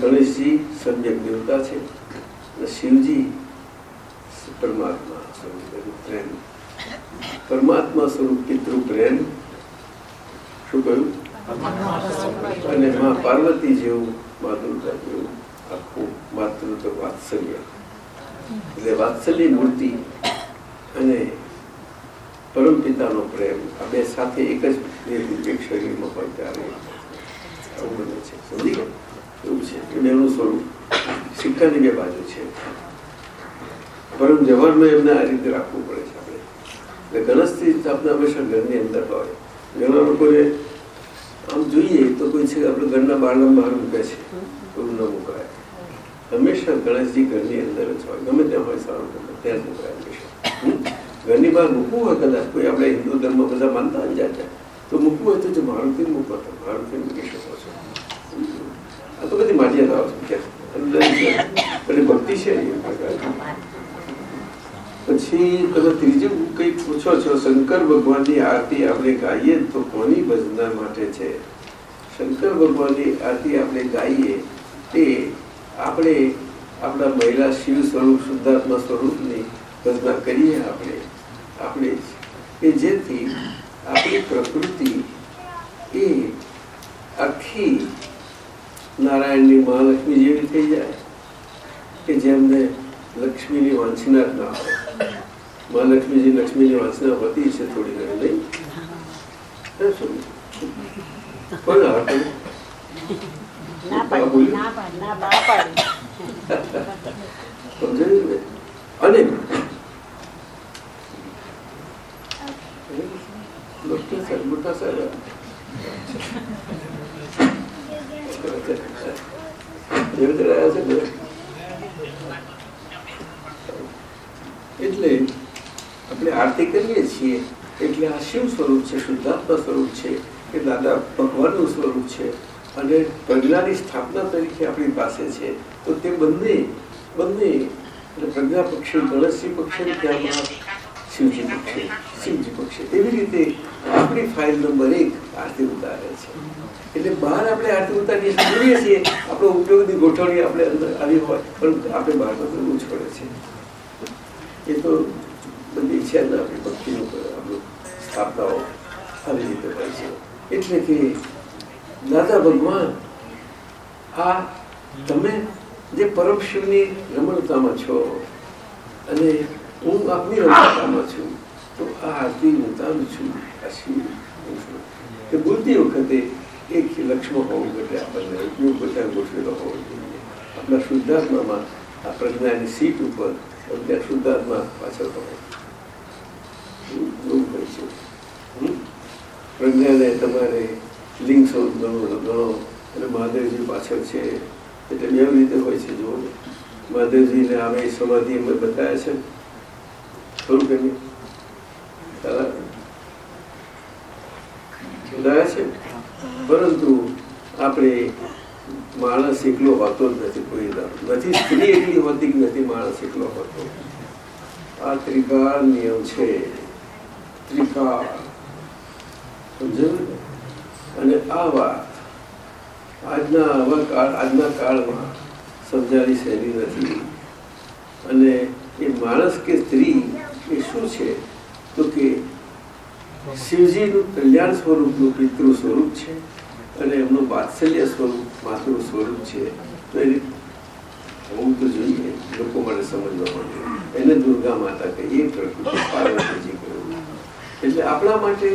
ગણેશજી સમ્યક દેવતા છે. શિવજી પરમાત્મા પરમાત્મા સ્વરૂપ પિતૃ પ્રેમ શું કહ્યું? અને માં પાર્વતી જેવું માતૃતા જેવું આખું માતૃત્વ વાત્સલ્ય. એટલે વાત્સલ્ય મૂર્તિ અને પરમ પિતાનો પ્રેમ. આ બે સાથે એક જ એક શરીરમાં ત્યારે આવું બને છે. સમજી ગયા? એવું છે. કે બેનું સ્વરૂપ સિક્કાની બે બાજુ છે. પરમ જવાનમાં એમને આ રીતે રાખવું પડે છે. ગણેશથી સ્થાપના હંમેશા ઘરની અંદર હોય. ઘણા લોકોને આમ જોઈએ તો કોઈ છે આપણે ઘરના બહારના બહાર મૂકે છે. એવું ન મુકાય. હંમેશા ગણેશજી ઘરની અંદર જ હોય. ગમે ત્યાં હોય સારું, ગમે ત્યાં જ મુકાય હંમેશા. ઘરની બહાર મૂકવું હોય કદાચ. કોઈ આપણે હિન્દુ ધર્મ બધા માનતા હોય જાય તો મૂકવું હોય તો જો મારુતિ મૂકો તો મારુતિ મૂકી શકો છો. આ તો બધી માન્યતાઓ છે. કે ભક્તિ છે એ પ્રકારની. પછી તમે ત્રીજું કંઈક પૂછો છો, શંકર ભગવાનની આરતી આપણે ગાઈએ તો કોની ભજના માટે છે શંકર ભગવાનની આરતી આપણે ગાઈએ તે આપણે આપણા મહિલા શિવ સ્વરૂપ, શુદ્ધાત્મા સ્વરૂપની ભજના કરીએ આપણે આપણે. કે જેથી આપણી પ્રકૃતિ એ આખી નારાયણની મહાલક્ષ્મી જેવી થઈ જાય કે જેમને લક્ષ્મીની વાંછના જ ના હોય. મહાલક્ષ્મીજી લક્ષ્મીની વાંચના વધી છે થોડી ઘણી નહીં? અને મોટા સાહેબ (laughs) છે ને એટલે આપણે આરતી કરીએ છીએ એટલે આ શિવ સ્વરૂપ છે, શુદ્ધાત્મા સ્વરૂપ છે કે દાદા ભગવાનનું સ્વરૂપ છે. અને પ્રજ્ઞાની સ્થાપના તરીકે આપણી પાસે છે. તો તે બંને બંને, એટલે પ્રજ્ઞા પક્ષી, ગણેશજી પક્ષી શિવજી પક્ષી શિવજી પક્ષી. એવી રીતે આપણી ફાઇલ નંબર એક આરતી ઉતારે છે. એટલે બહાર આપણે આરતી ઉતારીએ જોઈએ છીએ. આપણો ઉપયોગની ગોઠવણી આપણે અંદર આવી હોય, પણ આપણે બહાર બધું છોડે છે. એ તો બધી છે ને આપણી ભક્તિનું સ્થાપનાઓ આવી રીતે હોય છે. એટલે કે દાદા ભગવાન, આ તમે જે પરમ શિવની રમણતામાં છો અને હું આપની રમણતામાં છું, તો આ આરતી હું છું, આ શિવ કે બોલતી વખતે એક લક્ષ્મ હોવું એટલે આપણને ઉપયોગ બધા ગોઠવેલો હોવો જોઈએ. આપણા શુદ્ધાત્મામાં આ પ્રજ્ઞાની સીટ ઉપર ત્યાં શુદ્ધાત્મા પાછળ હોય? પ્રજ્ઞાને તમારે લિંગ સ્વરૂપ ગણો ગણો અને મહાદેવજી પાછળ છે. એટલે બે રીતે હોય છે, જુઓ. મહાદેવજીને આવે સમાધિ અમે બતાવ્યા છે. થોડું કે નહીં? ખ્યાલ આવે? બતાવ્યા છે? પરંતુ આપણે માણસ એકલો હોતો જ નથી, કોઈ નથી, સ્ત્રી એકલી હોતી નથી, માણસ એકલો હોતો? આ ત્રિકાળ નિયમ છે. અને સમજાવી સહેલી નથી? અને એ માણસ કે સ્ત્રી એ શું છે? તો કે શિવજીનું કલ્યાણ સ્વરૂપનું પિતૃ સ્વરૂપ છે અને એમનું વાત્સલ્ય સ્વરૂપ, માતૃ સ્વરૂપ છે. તો એ હોવું તો જોઈએ, લોકો માટે સમજવા માટે એને દુર્ગા માતા કહીએ, પ્રકૃતિ પાર્વતીજી કહ્યું એટલે આપણા માટે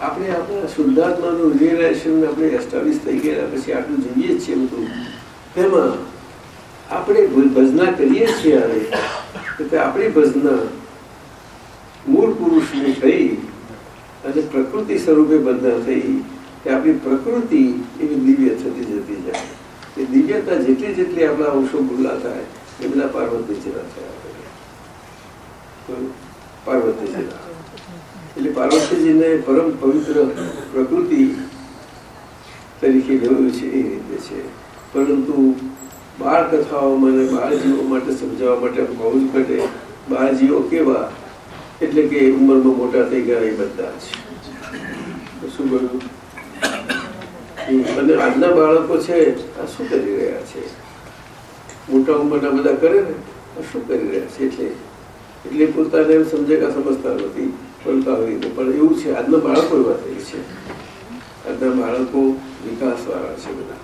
આપણે આપણા શુદ્ધાત્માનું રિયલાઇઝેશન આપણે એસ્ટાબ્લિશ થઈ ગયા પછી આટલું જોઈએ છીએ બધું તેમાં આપણે ભજના કરીએ છીએ હવે તો આપણી ભજના મૂળ પુરુષની થઈ અને પ્રકૃતિ સ્વરૂપે ભજના થઈ કે આપણી પ્રકૃતિ એવી દિવ્ય થતી જતી જાય. એ દિવ્યતા જેટલી જેટલી આપણા અંશો ભૂલા થાય, એ બધા પાર્વતીજીના થયા પાર્વતી પાર્વતીજીના. એટલે પાર્વતીજીને પરમ પવિત્ર પ્રકૃતિ તરીકે ગણ્યું છે એ રીતે છે. પરંતુ બાળ કથાઓમાં અને બાળ માટે સમજાવવા માટે બહુ જ ઘટે બાળ કેવા? એટલે કે ઉંમરમાં મોટા થઈ ગયા એ બધા છે શું બન્યું અને આજના બાળકો છે, આ શું કરી રહ્યા છે? મોટા ઉંમરના બધા કરે ને? આ શું કરી રહ્યા છે? એટલે એટલે પોતાને સમજે કે સમજતા નથી. બોલતા તો, પણ એવું છે, આજના બાળકો એવા થઈ છે. આજના બાળકો વિકાસ વાળા છે બધા.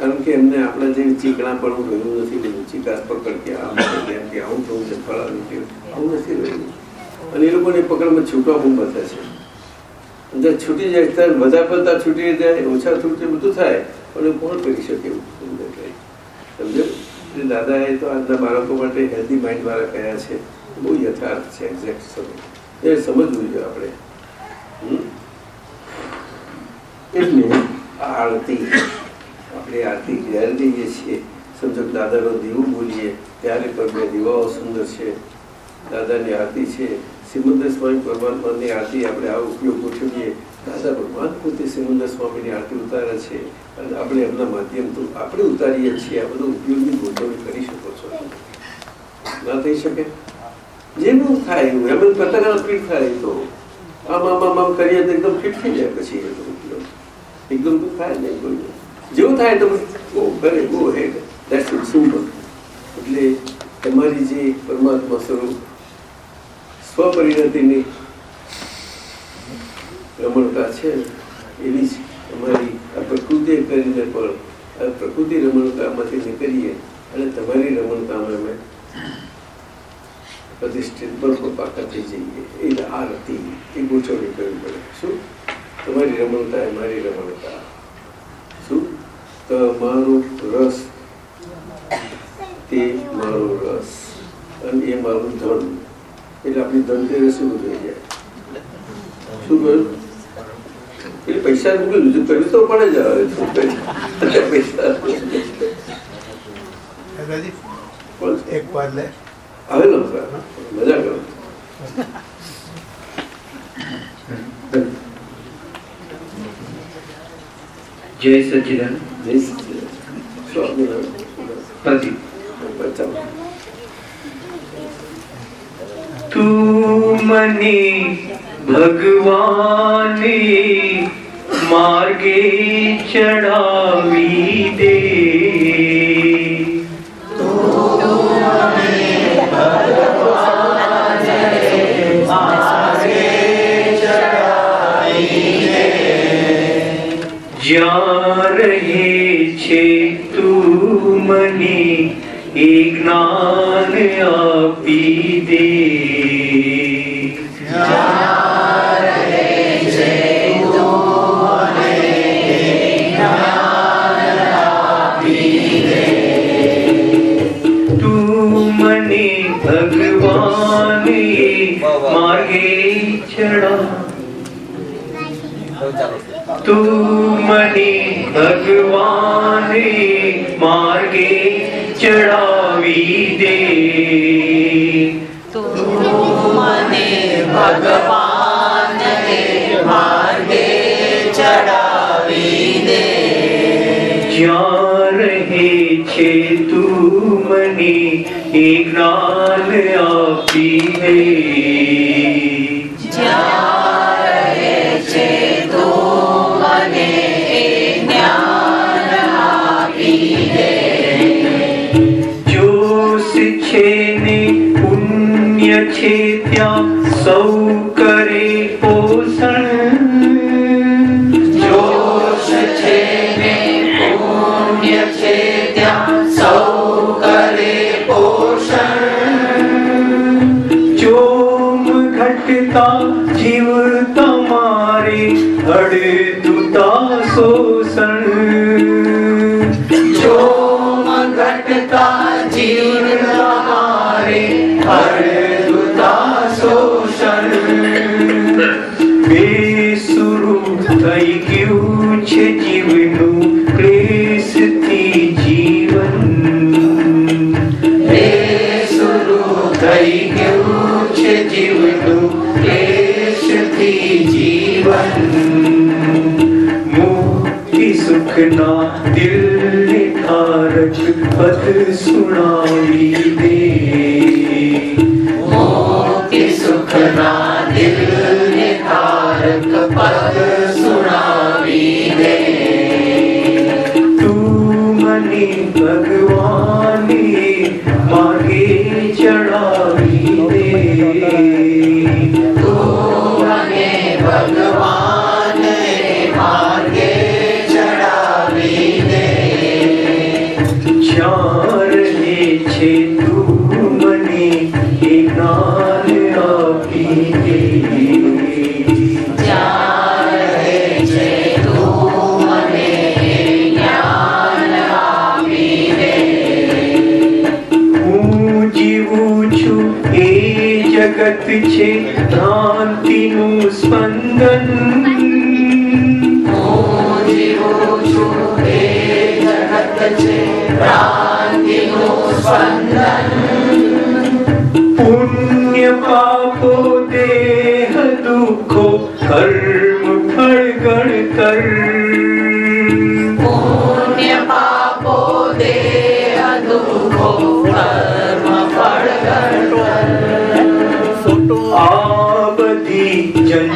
કારણ કે એમને આપણા જે ચીકણા પણ રહ્યું નથી રહ્યું ચીકાસ પકડ કે આમ કેમ કે આવું થવું છે ફલાણું છે આવું નથી રહ્યું. અને એ લોકોને પકડમાં છૂટવા બહુ બધા છે. અંદર છૂટી જાય, ત્યારે બધા પડતા છૂટી જાય, ઓછા છૂટે, બધું થાય, પણ કોણ કરી શકે એવું સમજે? દાદાએ તો આજના બાળકો માટે હેલ્ધી માઇન્ડ વાળા કયા છે. બહુ યથાર્થ છે એક્ઝેક્ટ સમજ. એ સમજવું જોઈએ આપણે. એટલે આરતી, આપણે આરતી જ્યારે લઈએ છીએ સમજો દાદાનો દીવો બોલીએ, ત્યારે પણ બે દીવાઓ સુંદર છે. દાદાની આરતી છે. સિમંદર સ્વામી પરમાત્માની આરતી આપણે આ ઉપયોગ ગોઠવીએ. દાદા ભગવાન પોતે સિમંદર સ્વામીની આરતી ઉતારે છે. અને આપણે એમના માધ્યમથી આપણે ઉતારીએ છીએ. આ બધો ઉપયોગની ગોઠવણી કરી શકો છો. ના થઈ શકે? જેનું થાય એવું? એમ જ પતંગના ફીટ થાય તો. આમ આમ આમ આમ કરીએ તો એકદમ ફિટ થઈ જાય પછી એનો ઉપયોગ. એકદમ તો થાય ને કોઈ જેવું થાય તો ગો કરે go ahead that's it super એટલે તમારી જે પરમાત્મા સ્વરૂપ, સ્વપરિણતિની રમણતા છે, એવી જ તમારી આ પ્રકૃતિ કરીને પણ, આ પ્રકૃતિ રમણતામાંથી નીકળીએ અને તમારી રમણતામાં અમે પ્રતિષ્ઠિત પાકા થઈ જઈએ. એ આ હતી એ ગોઠવણી કરવી પડે. શું? તમારી રમણતા એ મારી રમણતા. શું? તમારો રસ તે મારો રસ. અને એ મારું ધન. એટલે આપણી ધનતેરસ શું થઈ જાય. શું કહ્યું? એટલે પૈસા છે કર્યું તો પડે જ શું પૈસા? એક વાર લે આવેલો છે. મજા કરો જય સચિદાન જય સચિદાનંદ. સ્વામિનારાયણ. પ્રદીપ બચાવો. તું મને ભગવાને માર્ગે ચડાવી દે તું મને ભગવાન માર્ગે ચડાવી દે. જ્યાં રહે છે તું મને એક જ્ઞાન આપી દે. મુક્તિ સુખના દિલને ધારક પદ સુણાવી દે स्पन्दोन्द पुण्य पापो देह दुखो कर्मगर पुण्य पापो दे दुःखो આ બધી જંજાળમાંથી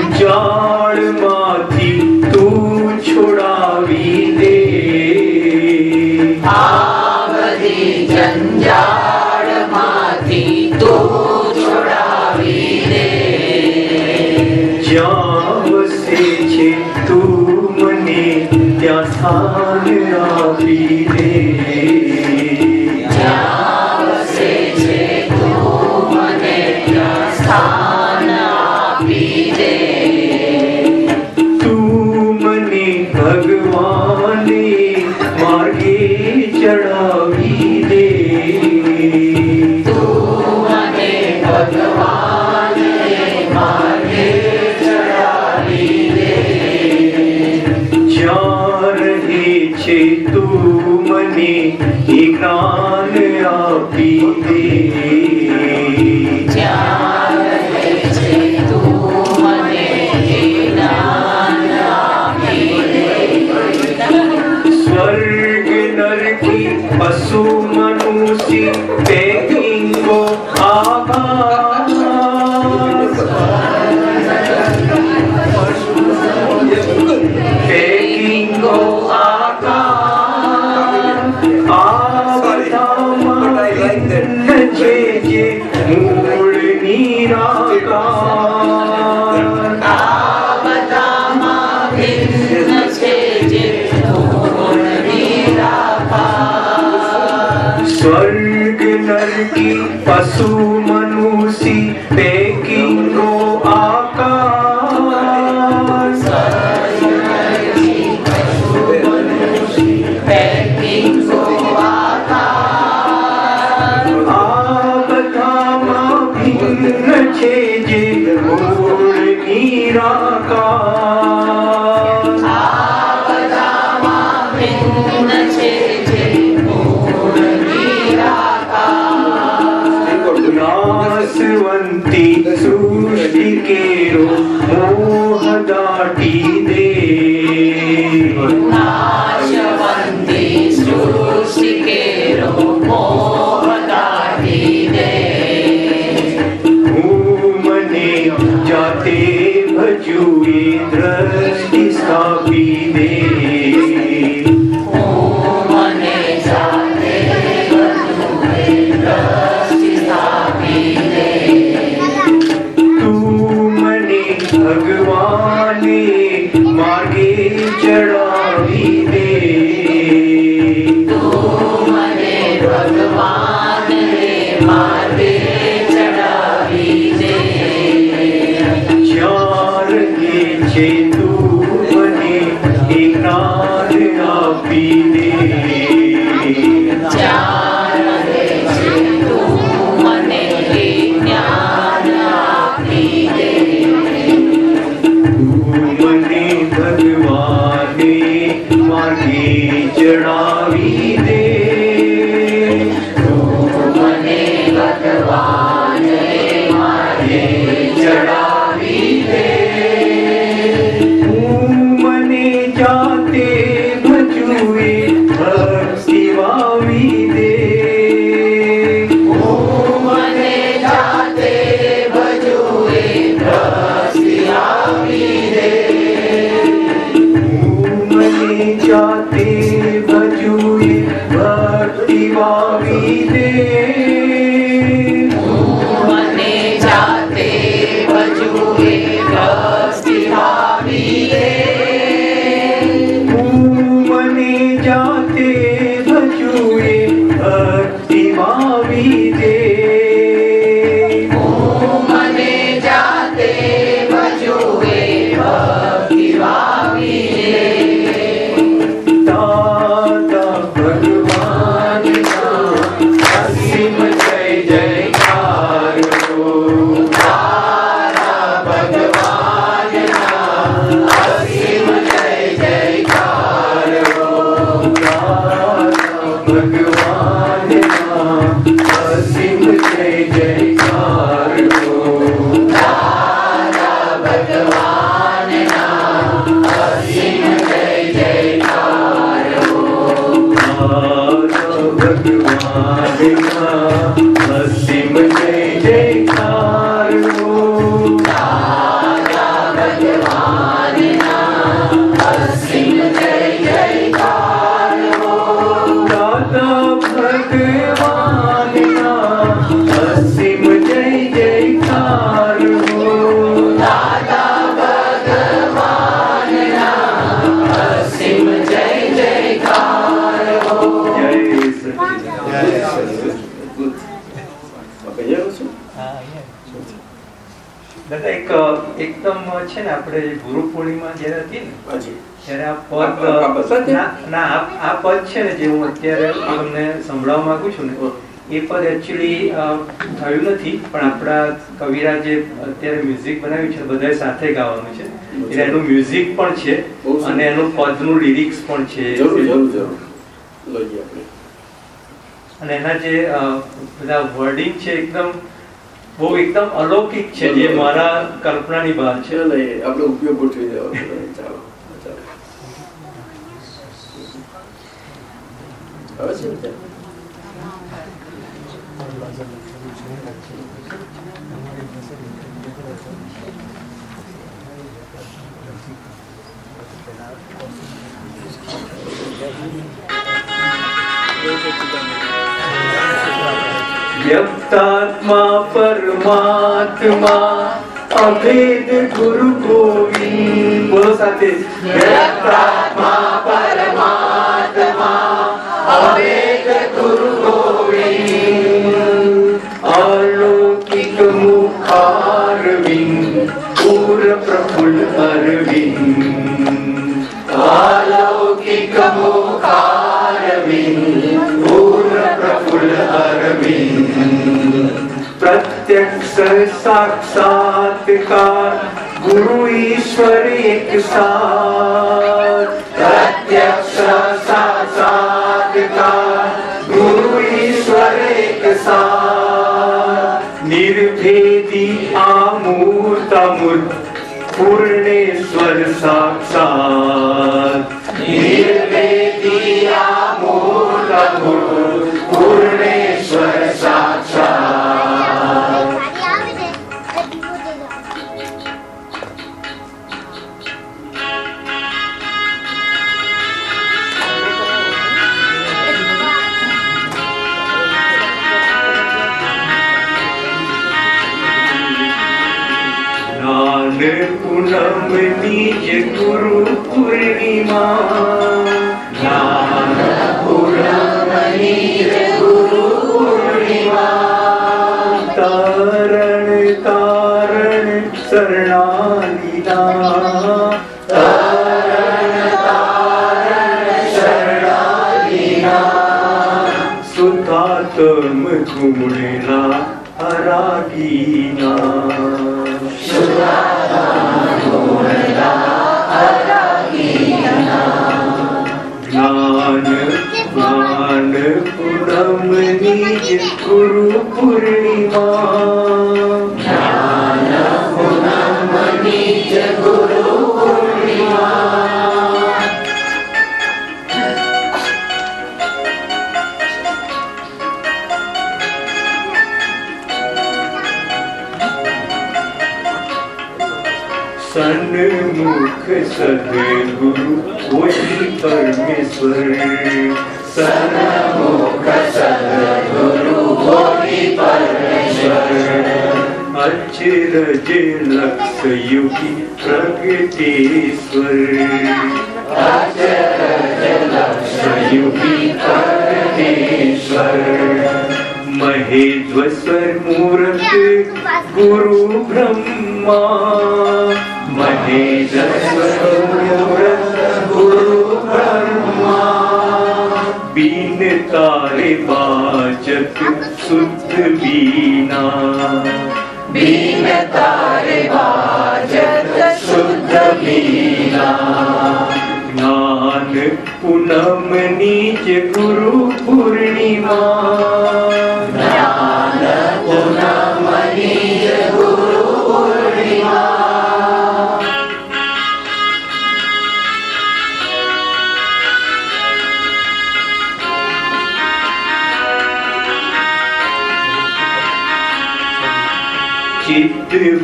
પદ પદ ના ના આ- આ પદ છે ને જે હું અત્યારે તમને સંભળાવવા માંગુ છું ને એ પદ એકચ્યુઅલી થયું નથી પણ આપણા કવિરાજે અત્યારે મ્યુઝિક બનાવ્યું છે બધાએ સાથે ગાવાનું છે. એટલે એનું મ્યુઝિક પણ છે અને એનું પદનું લિરિક્સ પણ છે. અને એના જે બધા વર્ડિંગ છે એકદમ બહુ એકદમ અલૌકિક છે જે મારા કલ્પનાની બહાર છે. છે આપણે ઉપયોગ ગોઠવી દેવા ચાલો ચાલો આવે છે વ્યક્તાત્મા પરમાત્મા અભેદ ગુરુ ગોવિંદ બોલો સાથે વ્યક્તાત્મા પરમાત્મા अलौकिक मुखारविन्द पूर्ण प्रफुल्ल अरविन्द प्रत्यक्ष साक्षात्कार गुरु ईश्वर एक साथ प्रत्यक्ष साक्षात्कार गुरु ईश्वर एक साथ निर्भेदी आमूर्तमूर्त पूर्ण साक्षात humor सन्मुख सदगुरु वही परमेश्वर अचिरज लक्ष युगी प्रगटेश्वर अचिरज लक्ष युगी प्रगटेश्वर महेश्वर मूर्त गुरु ब्रह्मा महेश्वर वाचक शुद्ध पीना शुद्ध पीना ज्ञान पुनमनि नीच गुरु पूर्णिमा।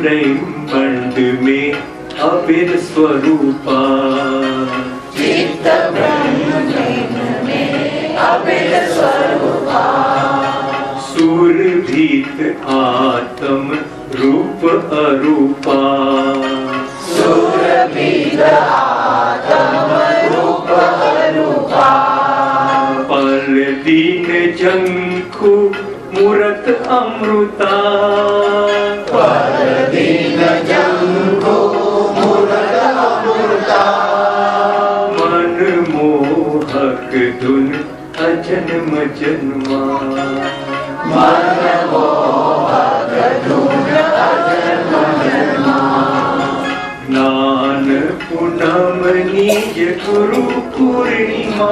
चित्त ब्रह्मांड में अबिर स्वरूपा चित्त सुर भीत आत्म रूप अरूपा सुर भीत आत्म रूप अरूपा पल दीन जंखु मुरत अमृता। मन मोहक धुन अजन्म अजन्जन् पु पूनमीज गुरु पूर्णिमा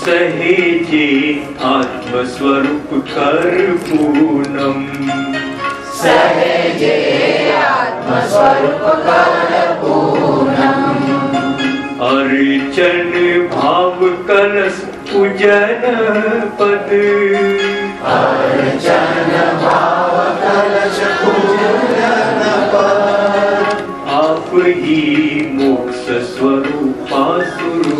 સહેજે આત્મ સ્વરૂપ કર પૂનમ અર્ચન ભાવ કલશ પૂજન પદ આપ હી મોક્ષ સ્વરૂપા સુરુતા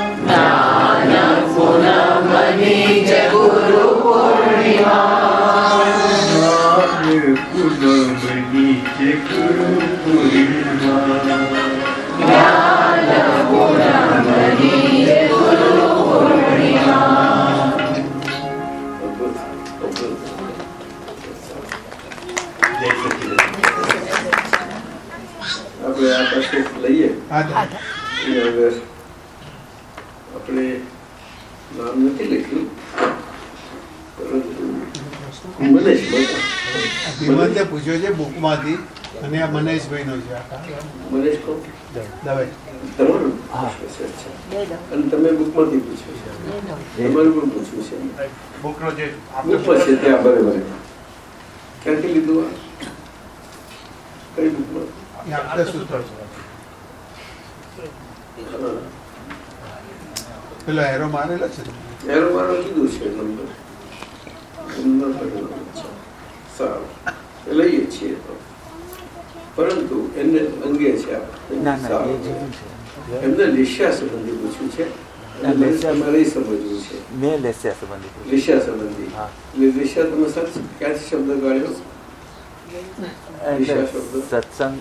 આપણે નામ નથી લખ્યું પરંતુ પૂછ્યો છે બુકમાંથી અને આ મનેશભાઈ નો છે તમે બુકમાંથી પૂછ્યું છે? તમારું પણ પૂછ્યું છે. બુકનો જે બુકમાં છે ત્યાં બરાબર ક્યાંથી લીધું આ? કઈ બુકમાં એ આપતા સૂત્રો છે હા. પેલો એરો મારેલો છે? એરો મારો કીધું છે નંબર. નંબર સારું. એ લઈએ છીએ તો. પરંતુ એને અંગે છે. એમને લેશિયા સંબંધી પૂછ્યું છે. લેશિયા- સમજવું છે. મેં લેસ્યા સંબંધિત લેશિયા સંબંધી. હા. એટલે લેશિયા તમે સચ ક્યાંથી શબ્દ કાઢ્યો? એટલે? સત્સંગ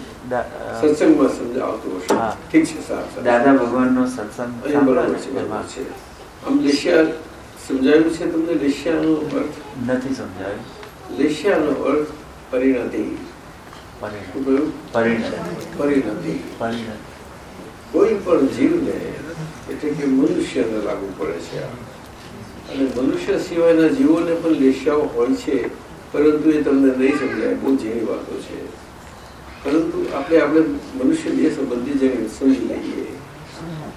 સત્સંગમાં સમજાવતું હશે ઠીક છે સારું સારું. દાદા ભગવાનનો સત્સંગ બરાબર છે સાંભળ્યો બરાબર એમાં છે આમ લેશિયા સમજાયું છે તમને લેશિયાનો અર્થ નથી સમજાયું લેશિયાનો અર્થ પરિણતિ પરિણત શું કહ્યું પરિણત પરિણતિ કોઈ પણ જીવને એટલે કે મનુષ્યને લાગુ પડે છે અને મનુષ્ય સિવાયના જીવોને પણ લેશિયાઓ હોય છે પરંતુ એ તમને નહીં સમજાય, બહુ ઝીણી વાતો છે. પરંતુ આપણે આપણે મનુષ્ય દેહ સંબંધી જેને સમજી લઈએ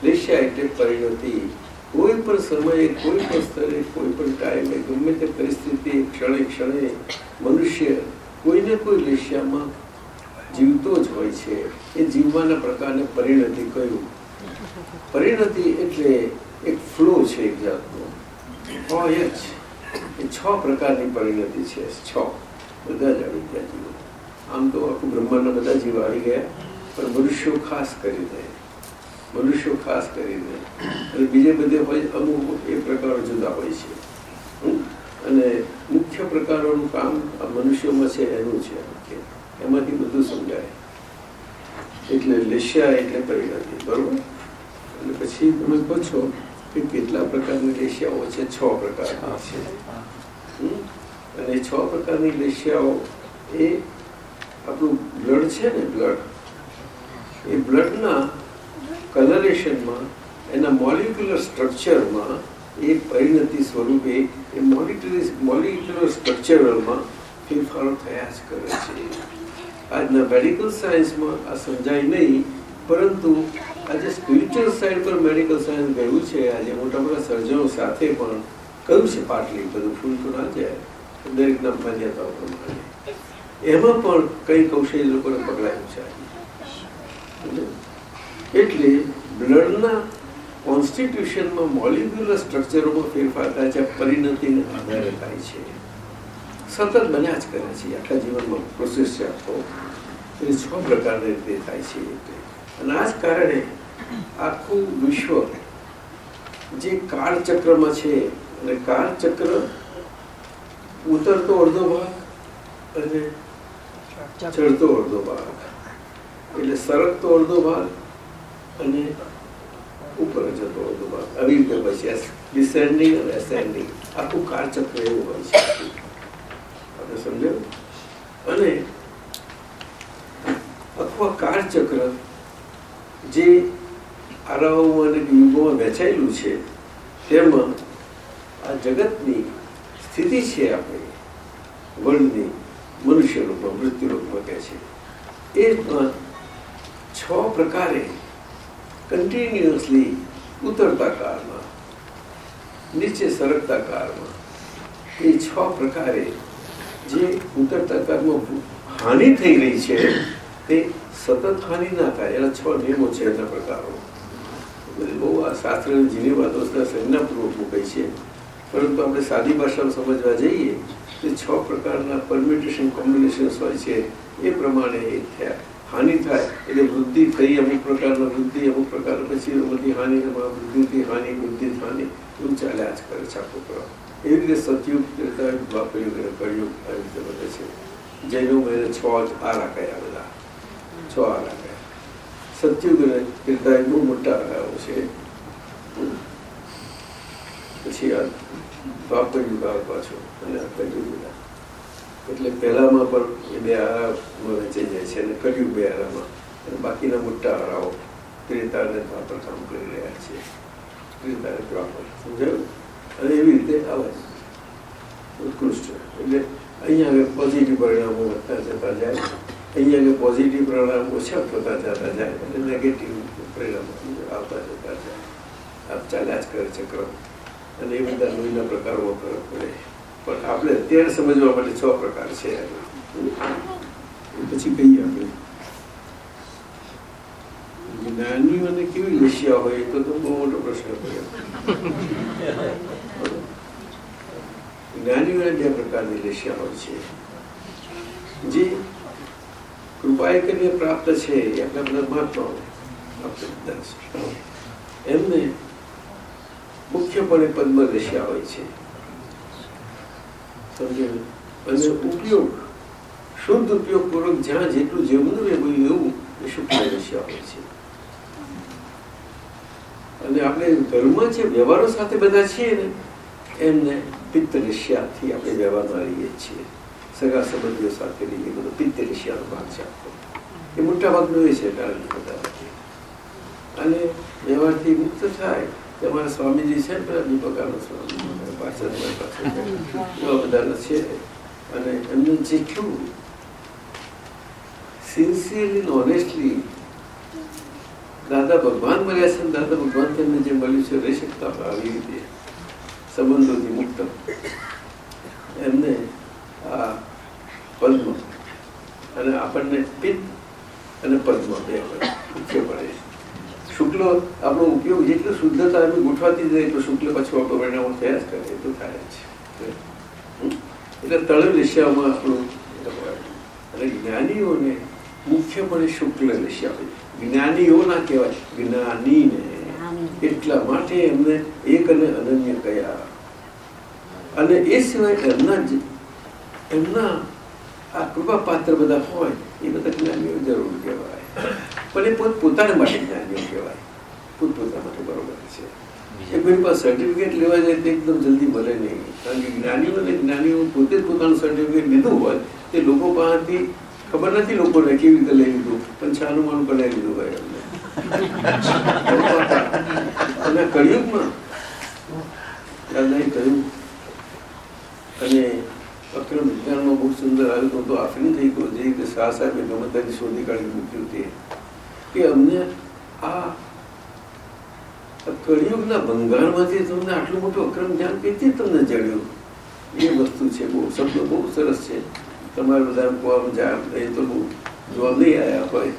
લેશિયા એટલે પરિણતિ. કોઈ પણ સમયે, કોઈ પણ સ્તરે કોઈ પણ ટાઈમે, ગમે તે પરિસ્થિતિ, ક્ષણે ક્ષણે મનુષ્ય કોઈને કોઈ લેશિયામાં જીવતો જ હોય છે. એ જીવવાના પ્રકારને પરિણતિ કહ્યું પરિણતિ એટલે એક ફ્લો છે એક જાતનો. હોય જ. છ પ્રકારની પરિણતિ છે, છ. બધા જ અવિદ્યા જીવો આમ તો આખું બ્રહ્માંડના બધા જીવો આવી ગયા, પણ મનુષ્યો ખાસ કરીને મનુષ્યો ખાસ કરીને અને બીજે બધે હોય, અમુક એ પ્રકારો જુદા હોય છે. અને મુખ્ય પ્રકારોનું કામ આ મનુષ્યોમાં છે, એનું છે. એમાંથી બધું સમજાય. એટલે લેશિયા એટલે પરિણતિ બરોબર? અને પછી તમે પૂછો કે કેટલા પ્રકારની લેશિયાઓ છે? છ પ્રકારની છે? અને છ પ્રકારની લેશિયાઓ એ આપણું બ્લડ છે ને બ્લડ? એ બ્લડના કલરેશનમાં, એના મોલિક્યુલર સ્ટ્રક્ચરમાં એ પરિણતિ સ્વરૂપે એ મોલિક્યુલર મોલિક્યુલર સ્ટ્રક્ચરમાં ફેરફારો થયા જ કરે છે. આજના મેડિકલ સાયન્સમાં આ સમજાય નહીં, પરંતુ આજે સ્પિરિચ્યુઅલ સાઈડ પર મેડિકલ સાયન્સ ગયું છે. આજે મોટા મોટા સર્જનો સાથે પણ કયું છે પાટલી? બધું ફૂલ તો ના જાય. દરેકના માન્યતાઓ પ્રમાણે એમાં પણ કઈ કૌશલ્ય લોકોને પકડાયું છે. એટલે બ્લડના કોન્સ્ટિટ્યુશનમાં મોલિક્યુલર સ્ટ્રક્ચરોમાં ફેરફાર થાય છે, પરિણતિને આધારે થાય છે. સતત બન્યા જ કરે છે. આખા જીવનમાં પ્રોસેસ છે આખો. એ છ પ્રકારની રીતે થાય છે એટલે અને આ જ કારણે આખું વિશ્વ જે કાળચક્રમાં છે, અને કાળચક્ર ઉતરતો અડધો ભાગ અને ચડતો અડધો ભાગ. એટલે સરકતો અડધો ભાગ અને ઉપર જતો અડધો ભાગ. આવી રીતે પછી ડિસેન્ડિંગ અને એસેન્ડિંગ આખું કાળચક્ર એવું હોય છે. આપણે સમજાયું? અને અથવા કાળચક્ર જે આરાઓમાં અને યુગોમાં વેચાયેલું છે, તેમાં આ જગતની સ્થિતિ છે આપણે. વર્ણની મનુષ્ય રૂપમાં મૃત્યુ રૂપમાં કહે છે એમાં છ પ્રકારે કન્ટિન્યુઅસલી ઉતરતા કાળમાં, નીચે સરકતા કાળમાં, એ છ પ્રકારે જે ઉતરતા કાળમાં હાનિ થઈ રહી છે, તે સતત હાનિ ના થાય, એના છ નિયમો છે એના પ્રકારો. બધી બહુ આ શાસ્ત્રની ઝીણી વાતો સંજ્ઞાપૂર્વક મૂકાઈ છે. પરંતુ આપણે સાદી ભાષામાં સમજવા જઈએ, તો છ પ્રકારના પરમિટેશન કોમ્બિનેશન્સ હોય છે, એ પ્રમાણે એ થયા. હાનિ થાય, એટલે વૃદ્ધિ થઈ અમુક પ્રકારના વૃદ્ધિ, અમુક પ્રકાર પછી બધી હાનિ, વૃદ્ધિથી હાનિ વૃદ્ધિ હાનિ, એવું ચાલ્યા જ કરે છે આખો ક્રમ એવી રીતે સતયુગ ત્રેતાયુગ કર્યું આવી રીતે બધે છે. જૈનો એને છ જ આ રાખાયા બધા. છ. આરા કયા સતયુગ અને બહુ મોટા આરાઓ છે. પછી આ યુગ આવે પાછો અને આ કલયુગ બધા. એટલે પહેલામાં પણ એ બે આરામાં વેચાઈ જાય છે અને કલયુગ બે આરામાં. અને બાકીના મોટા આરાઓ ત્રેતા અને દ્વાપર કામ કરી રહ્યા છે. ત્રેતા અને દ્વાપર સમજાયું? અને એવી રીતે આવે છે ઉત્કૃષ્ટ. એટલે અહીંયા આગળ પોઝિટિવ પરિણામો વધતા જતા જાય. અહીંયા આગળ પોઝિટિવ પરિણામ ઓછા થતા જતા જાય અને નેગેટિવ પરિણામ આવતા જતા જાય. આપ ચાલ્યા જ કરે છે ક્રમ. અને એ બધા લોહીના પ્રકારો ફરક પડે. પણ આપણે અત્યારે સમજવા માટે છ પ્રકાર છે. પછી કહીએ આપણે. જ્ઞાનીઓને કેવી લેશિયા હોય તો તો બહુ મોટો પ્રશ્ન પડ્યો જ્ઞાનીઓને બે પ્રકારની લેશિયા હોય છે. જે કૃપાએ કરીને પ્રાપ્ત છે એ આપણા બધા. એમને મુખ્યપણે પદ્મ રેશિયા હોય છે. અને ઉપયોગ, શુદ્ધ ઉપયોગ પૂર્વક જ્યાં જેટલું જેવું એવું એવું, એ રેશિયા હોય છે. અને આપણે ઘરમાં જે વ્યવહારો સાથે બધા છીએ ને, એમને પિત્ત રેશિયાથી આપણે વ્યવહારમાં રહીએ છીએ. સગા સંબંધીઓ સાથે રહીએ બધો પિત્ત રેશિયાનો ભાગ છે આપતો એ મોટા ભાગનું એ છે કારણ અને વ્યવહારથી મુક્ત થાય તમારા સ્વામીજી છે દીપકાનો સ્વામી પાછળ એવા બધાના છે અને એમને જેટલું સિન્સિયરલી ઓનેસ્ટલી દાદા ભગવાન મળ્યા છે દાદા ભગવાન તેમને જે મળ્યું છે રહી શકતા આવી રીતે સંબંધોથી મુક્ત એમને આ પદ્મ. અને આપણને પિત્ત અને પદ્મ બે મુખ્ય પડે શુક્લ આપણો ઉપયોગ જેટલો શુદ્ધતા એમ ગોઠવાતી જાય એટલું શુક્લ પાછું આપણો પરિણામો થયા જ કરે તો થાય છે. એટલે તળ દિશામાં આપણું અને જ્ઞાનીઓને મુખ્યપણે શુક્લ દિશા હોય. જ્ઞાનીઓ ના કહેવાય જ્ઞાનીને. એટલા માટે એમને એક અને અનન્ય કયા. અને એ સિવાય એમના જ એમના આ કૃપા પાત્ર બધા હોય એ બધા જ્ઞાનીઓ જરૂર કહેવાય. પણ એ પોત પોતાના માટે જ્ઞાનીઓ કહેવાય. પોતપોતા માટે બરોબર છે. એ કોઈ પાસે સર્ટિફિકેટ લેવા જાય તો એકદમ જલ્દી મળે નહીં. કારણ કે જ્ઞાનીઓ અને જ્ઞાનીઓ પોતે જ પોતાનું સર્ટિફિકેટ લીધું હોય તે લોકો પાસેથી ખબર નથી લોકોને કેવી રીતે લઈ લીધું. પણ છાનું માનું કઢાઈ લીધું હોય એમને. અને કળિયુગમાં દાદાએ કહ્યું અને અક્રમ વિજ્ઞાનમાં બહુ સુંદર આવ્યું તો તો થઈ ગયો જે રીતે શાહ સાહેબે ગમતાની શોધી કાઢી મૂક્યું તે કે અમને આ કળિયુગના ભંગારમાંથી તમને આટલું મોટું અક્રમ જ્ઞાન કઈથી તમને જડ્યું? એ વસ્તુ છે બહુ, શબ્દ બહુ સરસ છે. તમારે બધા કોમ જાણ એ તો બહુ જોવા નહીં આવ્યા હોય.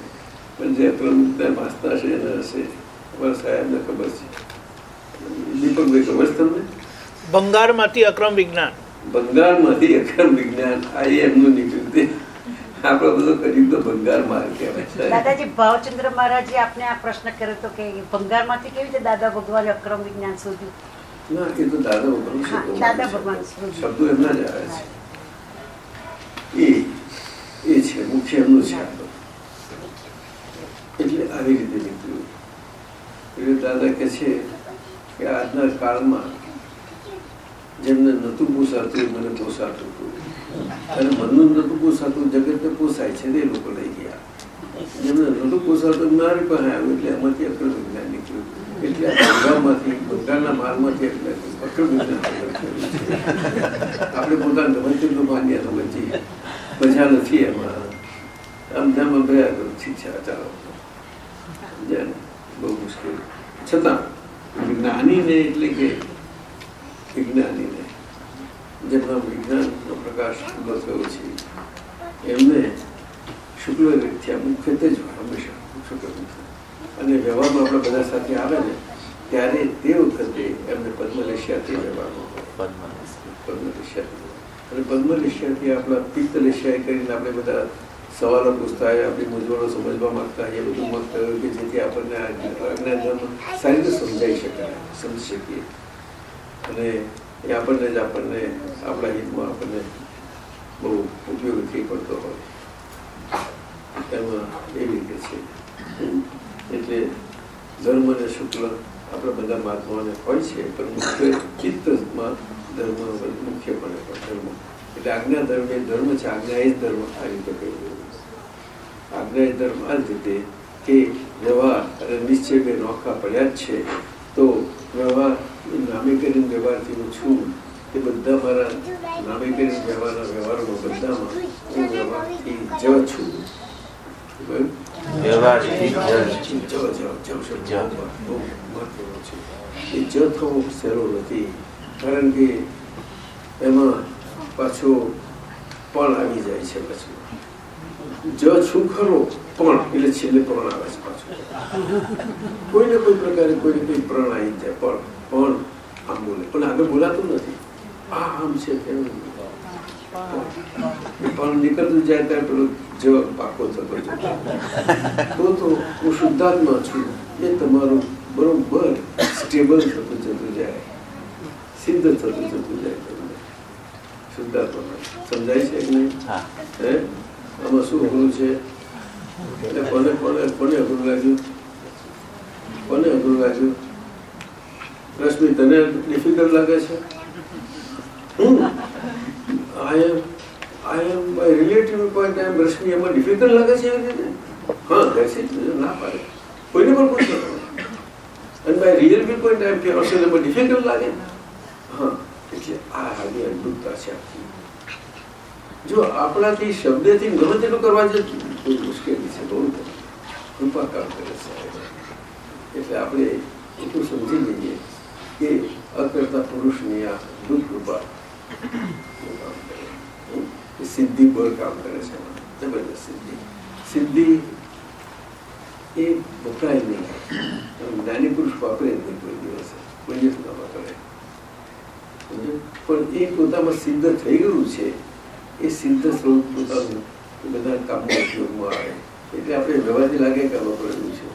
પણ જે અક્રમ વાંચતા છે એને હશે. અમારા સાહેબને ખબર છે. દીપકભાઈ ખબર છે તમને? બંગાળમાંથી અક્રમ વિજ્ઞાન. બંગાળમાંથી અક્રમ વિજ્ઞાન આ એમનું નીકળ્યું તે. આપણો બધો કજુગ તો ભંગાર માર કહેવાય. દાદાજી ભાવચંદ્ર મહારાજે આપને આ પ્રશ્ન કર્યો હતો કે ભંગારમાંથી કેવી રીતે દાદા ભગવાન અક્રમ વિજ્ઞાન શોધ્યું? ના એ તો દાદા ભગવાન દાદા ભગવાન શબ્દો. શબ્દો એમના જ આવે છે. એ એ છે મુખ્ય એમનું છે એટલે આવી રીતે નીકળ્યું. એટલે દાદા કે છે કે આજના કાળમાં જેમને નતું પોસાતું મને પોસાતું અને મનનું નતું પોસાતું, જગતને પોસાય છે તે લોકો લઈ ગયા. જેમને નતું પોસાતું, મારી પાસે આવ્યું, એટલે એમાંથી અક્ર વિજ્ઞાન નીકળ્યું. એટલે બંગાળમાંથી, બંગાળના માલમાંથી એટલે અક્રમ વિજ્ઞાન. આપણે પોતાને ગમે તેટલું સમજીએ. મજા નથી એમાં. આમ તેમ અભ્યાસ કરું. છે ચાલો? બહુ મુશ્કેલ. છતાં જ્ઞાનીને એટલે કે વિજ્ઞાનીને, જેમના વિજ્ઞાનનો પ્રકાશ ઊભો થયો છે, એમને શુક્લ વ્યાખ્યા મુખ્યત્વે જ હંમેશા શુક્લ. અને વ્યવહારમાં આપણે બધા સાથે આવે ને, ત્યારે તે વખતે એમને પદ્મલેશિયાથી વ્યવહારમાં પદ્મલેશિયાથી. અને પદ્મલેશિયાથી આપણા પિત્તલેશિયા કરીને આપણે બધા સવાલો પૂછતા હોય, આપણી મૂંઝવણો સમજવા માંગતા હોય, એ બધું મત કે જેથી આપણને આ અજ્ઞાન સારી રીતે સમજાઈ શકાય, સમજી શકીએ. અને એ આપણને જ આપણને, આપણા હિતમાં આપણને બહુ ઉપયોગી થઈ પડતો હોય. એમાં એવી રીતે છે. એટલે ધર્મ અને શુક્લ આપણા બધા મહાત્માઓને હોય છે, પણ મુખ્ય ચિત્તમાં ધર્મ મુખ્યપણે પણ ધર્મ. એટલે આજ્ઞા ધર્મ એ ધર્મ છે, આજ્ઞા એ ધર્મ આ રીતે કહી રહ્યું આજ્ઞા એ ધર્મ આ રીતે કે વ્યવહાર અને નિશ્ચય બે નોખા પડ્યા જ છે. તો વ્યવહાર નામે કરીને વ્યવહારથી હું છું એ બધા મારા નામે કરીને વ્યવહારના વ્યવહારમાં બધામાં હું વ્યવહારથી જ છું. એ જ થવો સહેલો નથી. કારણ કે એમાં પાછો પણ આવી જાય છે પછી. જ છું ખરો પણ એટલે છેલ્લે પણ આવે છે પાછું. કોઈને કોઈ પ્રકારે કોઈને કોઈ પ્રણ આવી જાય. પણ પણ આમ બોલે. પણ આગળ બોલાતું નથી. આ આમ છે પણ નીકળતું જાય ત્યારે પેલો જવાબ પાકો થતો તો તો હું શુદ્ધાત્મા છું. એ તમારું બરોબર સ્ટેબલ થતું જતું જાય. સિદ્ધ થતું જતું જાય તમને. શુદ્ધાત્મા સમજાય છે કે નહીં? હા. હે? આમાં શું અઘરું છે? એટલે કોને કોને કોને અઘરું લાગ્યું? કોને અઘરું લાગ્યું? રશ્મિ તને ડિફિકલ્ટ લાગે છે. I am I am by relative point એમ રશ્મિ એમાં ડિફિકલ્ટ લાગે છે એવી રીતે? હા, that's ના પાડે. કોઈને પણ પૂછો. અને બાય રિયલ વ્યૂ પોઈન્ટ એમ પ્યોર એમાં ડિફિકલ્ટ લાગે. હા, એટલે આ છે જો આપણાથી શબ્દથી ગમે તેટલું કરવા કોઈ મુશ્કેલી છે, બહુ કૃપા કામ કરે છે એટલે આપણે એટલું સમજી લઈએ કે અકર્તા પુરુષની આ? એ સિદ્ધિ બળ કામ કરે છે. જબરદસ્ત સિદ્ધિ સિદ્ધિ એ વપરાય નહીં જ્ઞાની પુરુષ વાપરે જ નહીં કોઈ દિવસ કોઈ દિવસ ના વાપરે પણ એ પોતામાં સિદ્ધ થઈ ગયું છે એ સિદ્ધ સ્વરૂપ પોતાનું બધા કામમાં ઉપયોગમાં આવે એટલે આપણે વ્યવહારથી લાગે કે વપરાયું છે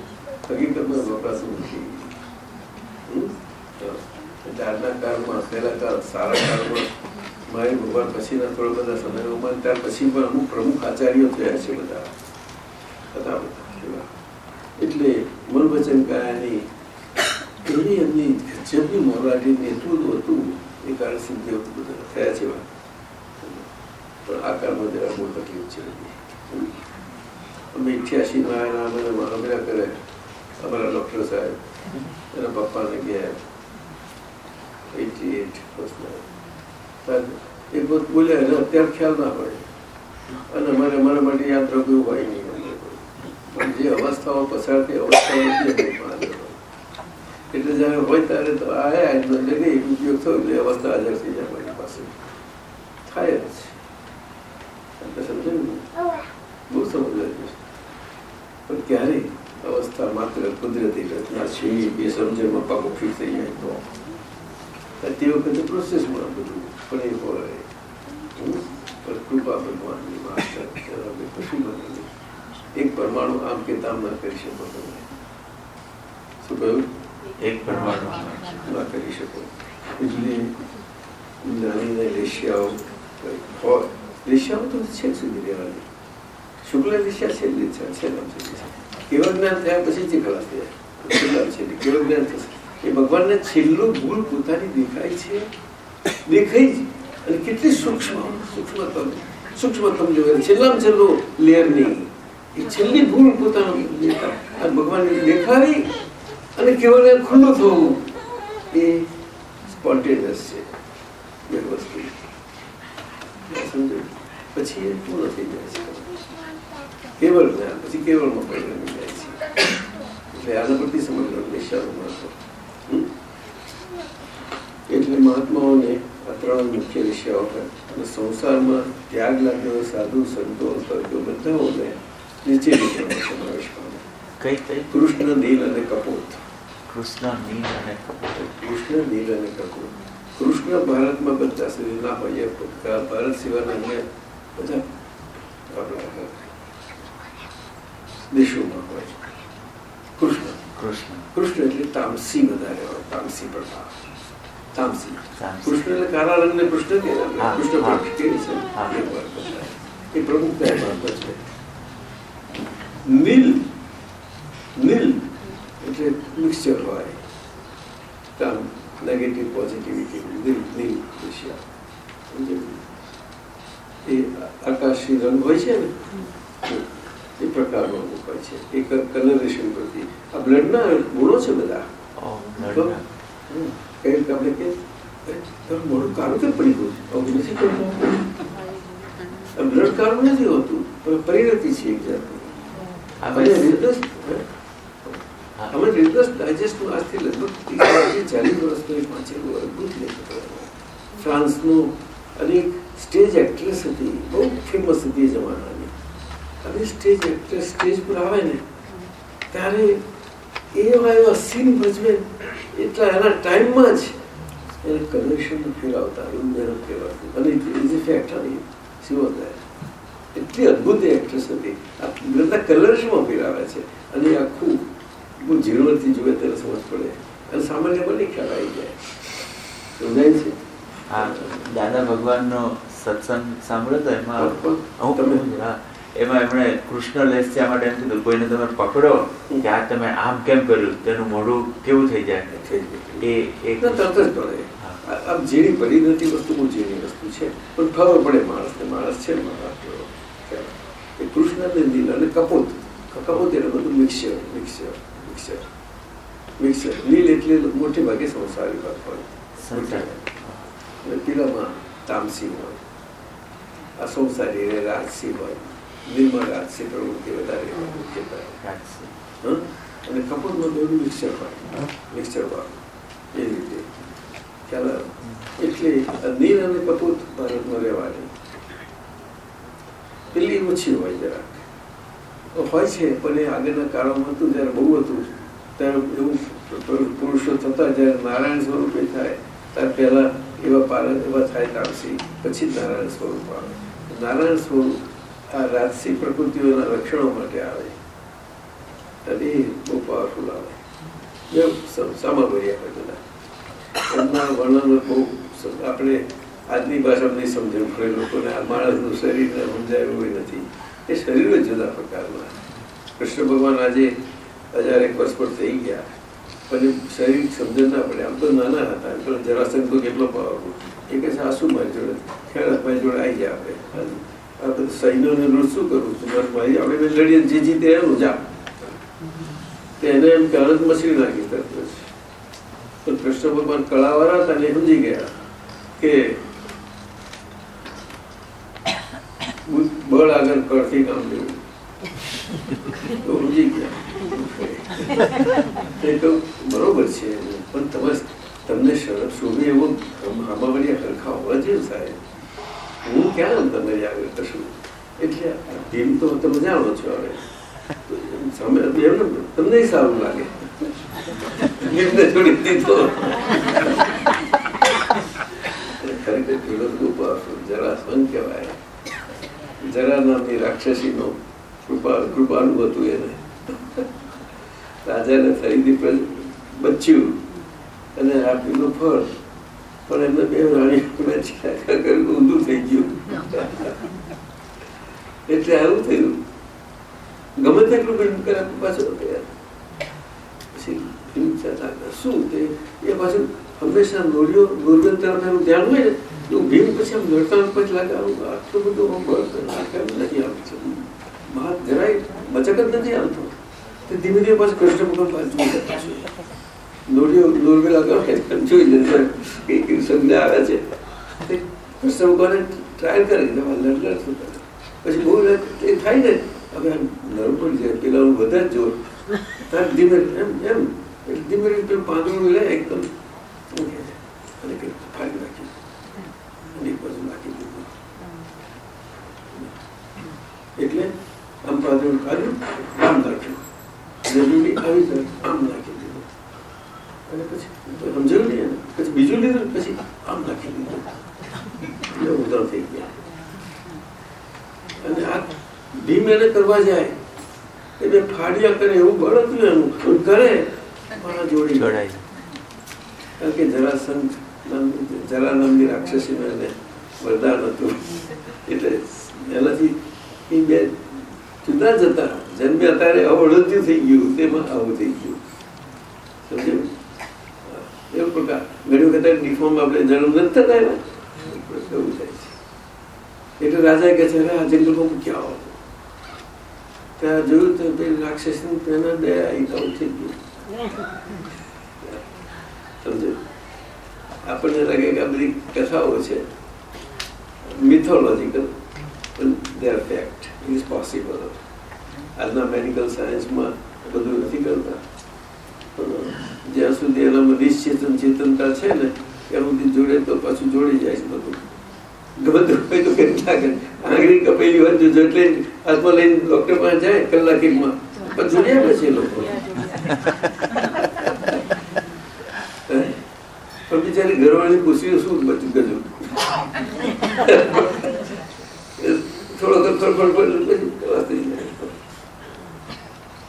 હકીકતમાં વપરાતું નથી આજના કાળમાં પહેલા સારા કાળમાં મારી ભગવાન પછીના થોડા બધા સમયમાં ત્યાર પછી પણ અમુક પ્રમુખ આચાર્યો થયા છે બધા બધા બધા. એટલે મૂળ વચન કાયાની એવી એમની ગજબની મોરાટી નેતૃત્વ હતું, એ કારણ સિદ્ધિ બધા થયા છે. પણ આ કાળમાં જરા મૂળ તકલીફ છે અમે અઠ્યાસીમાં એના મને હમણાં કરે અમારા ડૉક્ટર સાહેબ, એના પપ્પાને ગયા એટી એટ એ પોત બોલ્યા અને અત્યારે ખ્યાલ ના પડે. અને અમારે અમારા માટે યાદ રાખવું હોય નહીં પણ જે અવસ્થાઓ પસાર થઈ, અવસ્થાઓ. એટલે જ્યારે હોય ત્યારે તો આયા એટલે ઉપયોગ થયો, એટલે અવસ્થા હાજર થઈ જાય મારી પાસે. થાય જ સમજાયું બહુ સમજાય પણ ક્યારે અવસ્થા માત્ર કુદરતી રચના છે, એ સમજણમાં પાકો ફિટ થઈ જાય તો. તે વખતે પ્રોસેસમાં બધું પણ એ હોય પણ કૃપા ભગવાનની ત્યારે અમે એક પરમાણુ આમ કે તામ ના કરી શકો તમે શું કહ્યું એક પરમાણુ ના કરી શકો એટલે નાની રેશિયાઓ હોય રેશિયાઓ તો છે સુધી રહેવાની શુક્લ રેશિયા છે છેલ્લા છે કેવળ જ્ઞાન થયા પછી જે ખલાસ થયા છે કેવળ જ્ઞાન થશે એ ભગવાનને છેલ્લું ભૂલ પોતાની દેખાય છે. દેખાય છે અને કેટલી સૂક્ષ્મ, સૂક્ષ્મતમ સૂક્ષ્મતમ જોવે છેલ્લામાં છેલ્લો લેર નહીં. એ છેલ્લી ભૂલ પોતાનું ભગવાનને દેખાવી અને કેવળ ખુલ્લું થવું એ સ્પોન્ટેનિયસ છે. બે વસ્તુ. પછી એ પૂર્ણ થઈ જાય છે. કેવળ પછી કેવળમાં પરિણમી જાય છે. એટલે આના પરથી મહત્વ. હમ? એટલે મહાત્માઓને આ ત્રણ મુખ્ય વિષયો હતા અને સંસારમાં ત્યાગ લાગ્યો સાધુ સંતો કર્યો બધાઓને નીચે વિષયનો સમાવેશ પામે કઈ કઈ કૃષ્ણ નીલ અને કપૂત કૃષ્ણ નીલ અને કપૂર કૃષ્ણ નીલ અને કપૂર કૃષ્ણ ભારતમાં બધા સુધી ના હોય એ ભૂતકાળ ભારત સિવાયના અન્ય બધા આપણા દેશોમાં હોય કૃષ્ણ કૃષ્ણ કૃષ્ણ એટલે તામસી વધારે હોય તામસી પ્રભાવ તામસી. કૃષ્ણ એટલે કાળા રંગને કૃષ્ણ કહેવાય કૃષ્ણ. કે છે. એ વર્ગ બધા. એ પ્રમુખ એમાં છે. નીલ નીલ એટલે મિક્સચર હોય. કામ નેગેટિવ પોઝિટિવિટી નીલ નીલ એ આકાશી રંગ હોય છે ને? એ પ્રકારનો અમુક હોય છે. એ કલરેશન પ્રતિ. આ બ્લડના ગુણો છે બધા. ઓ તો, લડના હમ, કઈ રીતે આપણે કે "અરે, તારું મોઢું કાળું કેમ પડી ગયું છે?" આવું નથી કરવું. બ્લડ કાળું નથી હોતું પણ પરિણતિ છે એક જાતની. નિર્દોષ ડાયજેસ્ટનું આજથી લગભગ ચાલીસ વર્ષનું એક વાંચેલું અદ્ભુત લેખ ફ્રાન્સનું અને એક સ્ટેજ એક્ટ્રેસ હતી બહુ ફેમસ હતી એ જમાનાની. અને સ્ટેજ એક્ટ્રેસ સ્ટેજ પર આવે ને ત્યારે એવા એવા સીન ભજવે એટલા એના ટાઈમમાં જ એને કનેક્શન ફેરવતા એવું એને અને ઇઝ ઇફેક્ટ હતી સી એટલી અદ્ભુત એક્ટ્રેસ હતી. આ બધા કલર્સમાં ફેરવે છે. અને આખું બહુ ઝીણવટથી જોવે ત્યારે સમજ પડે. અને સામાન્ય બને ખ્યાલ આવી જાય. સમજાય છે? હા દાદા ભગવાનનો સત્સંગ સાંભળ્યો તો એમાં હું તમે- હા, એમાં એમણે કૃષ્ણ લેસ્યા માટે એમ કીધું કોઈને તમે પકડો કે આ તમે આમ કેમ કર્યું? તેનું મોઢું કેવું થઈ જાય? એ એક તરત જ પડે. આમ ઝીણી પરિણતિ વસ્તુ બહુ ઝીણી વસ્તુ છે. પણ ખબર પડે માણસને માણસ છે માણસ છે કહેવાય. એ કૃષ્ણ ને નીલ અને કપૂત. કપૂત એટલે બધું મિક્સર મિક્સર મિક્સર. મિક્સર. લીલ એટલે મોટે ભાગે સંસારી વાત હોય. અને પીલામાં તામસી હોય. આ સંસારી રાજસી હોય. રાજસી પ્રવૃત્તિ વધારે? અને કપૂરમાં બધું મિક્સર હોય મિક્સર વાળું એ રીતે ખ્યાલ એટલે નીર અને કપૂત ભારતમાં રહેવાની પેલી ઓછી હોય જરાક હોય છે પણ એ આગળના કાળમાં હતું જ્યારે બહુ હતું ત્યારે એવું પુરુષો થતા જ્યારે નારાયણ સ્વરૂપે થાય ત્યારે પહેલા એવા પાર એવા થાય તાપસી પછી જ નારાયણ સ્વરૂપ આવે નારાયણ સ્વરૂપ આ રાજસી પ્રકૃતિઓના લક્ષણો માટે આવે. અને એ બહુ પાવરફુલ આવે. સામગ્રી આવે બધા. એમના બહુ આપણે આજની ભાષામાં નહીં સમજણ પડે આ માણસનું શરીરને સમજાયું હોય નથી. એ શરીર જુદા પ્રકારના. કૃષ્ણ ભગવાન આજે હજાર એક વર્ષ પર થઈ ગયા. પણ શરીર સમજણ ના પડે. આમ તો નાના હતા. પણ જરાસંઘ કેટલો પાવરફુલ એ કહે છે આ શું મારી જોડે મારી જોડે આવી ગયા આપણે. આ શું કરવું બસ ભાઈ લડીએ જે જીતે નાખી. કૃષ્ણ ભગવાન કળાવાળા હતા એ બળ આગળ કરથી કામ લેવું. ગયા. એ તો બરોબર છે. પણ તમે, તમને શરત શોભે એવો આમાવડિયા હરખા હોવા જોઈએ સાહેબ. હું ક્યાં તમારી આગળ કશું એટલે આ ભીમ તો તમે જાણો છો હવે. સામે એમને તમને સારું લાગે. ભીમને છોડી દીધો. ખરેખર પેલો બહુ powerful, જરાસંઘ કહેવાય. જરા નામની રાક્ષસીનો કૃપા કૃપાનું હતું એને. રાજાને ફરીથી બચ્યું. અને આપ્યું ફળ પણ એમને બે રાણી ઊંધું થઈ ગયું. એટલે આવું થયું. ગમે તેટલું ફિલ્મ કરે પાછું પછી શું તે એ પાછું હંમેશા નોર્યો નોર્યો તરફ ધ્યાન હોય ને, તો ભીમ પછી આમ લડતા પછી લાગે. આવું આટલું બધું બળ નથી આવતું. મહાત જરાય બચક નથી આવતો. તે ધીમે ધીમે પાછું કૃષ્ણ ભગવાન જોઈ દોરવેલા લગાવે જોઈ લે કઈ કે સંજ્ઞા આવે છે. તે કૃષ્ણ ભગવાને ટ્રાય કરી તમે લડ લડ શું કરે? પછી બહુ એ થાય ને. હવે નરમ પડી જાય, પેલા વધારે જોર. ધીમે, એમ એમ. ધીમે ધીમે પાંદડું લે, એકદમ. અને ફાડી અને એક બાજુ નાખી દીધું એટલે આમ પાંદડું કાઢ્યું આમ નાખ્યું જરૂરી આવી જાય આમ નાખી દીધું અને પછી સમજાયું નહીં એને. પછી બીજું લીધું પછી આમ નાખી દીધું એટલે ઉધર થઈ ગયા અને આ કરવા જાય. એટલે ફાડ્યા કરે એવું બળ હતું એનું કરે મારા જોડી. કારણ કે જરાસંઘ જરાનંદી રાક્ષસી એને વરદાન હતું એટલે એનાથી એ બે જુદા જ હતા. જન્મ્યા ત્યારે અવળદ્યું થઈ ગયું તેમાં આવું થઈ ગયું. સમજ્યું. એવું પ્રકાર. ઘણી વખત ડિફોર્મ આપણે જન્મ નથી થતા એના એવું થાય છે. એટલે રાજા કહે છે આ જંગલમાં મૂક્યા આવો? ત્યાં જોયું તો પેલી રાક્ષસની પેના બે આવી તો થઈ ગયું સમજે આપણને લાગે કે આ બધી કથાઓ છે mythological the fact is possible આજના મેડિકલ સાયન્સમાં બધું નથી કરતા જ્યાં સુધી એનામાં નિશ્ચેતન ચેતનતા છે ને ત્યાં સુધી જોડે તો પાછું જોડી જાય છે બધું ગમે તે હોય તો કરી આંગળી કપેલી હોય એટલે હાથમાં લઈને ડોક્ટર પાસે જાય કલાક એકમાં પણ લોકો. (laughs) બિચારી ઘરવાળી પૂછ્યું શું બચું ગજું થોડો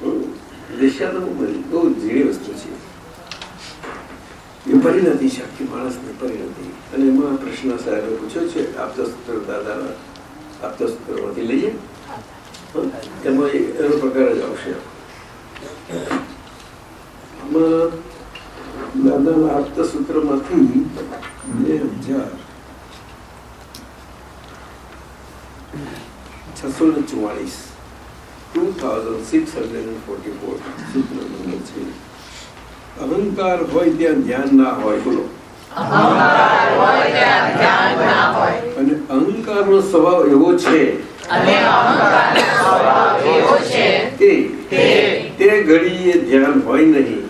હમ. દિશા તો બહુ ઝીણી વસ્તુ છે. એ પરિણતિ શક્તિ માણસની પરિણતિ અને એમાં કૃષ્ણ સાહેબે પૂછ્યો છે આપતસૂત્ર દાદાના આપતસૂત્રમાંથી લઈએ? એમાં એનો પ્રકાર જ આવશે. આમાં દાદાના આપતસૂત્રમાંથી બે હજાર છસો ને ચુમ્માળીસ two thousand six hundred forty four સૂત્ર નંબર છે. અહંકાર હોય ત્યાં ધ્યાન ના હોય બોલો. અને અહંકારનો સ્વભાવ એવો છે કે તે ઘડીએ ધ્યાન હોય નહીં.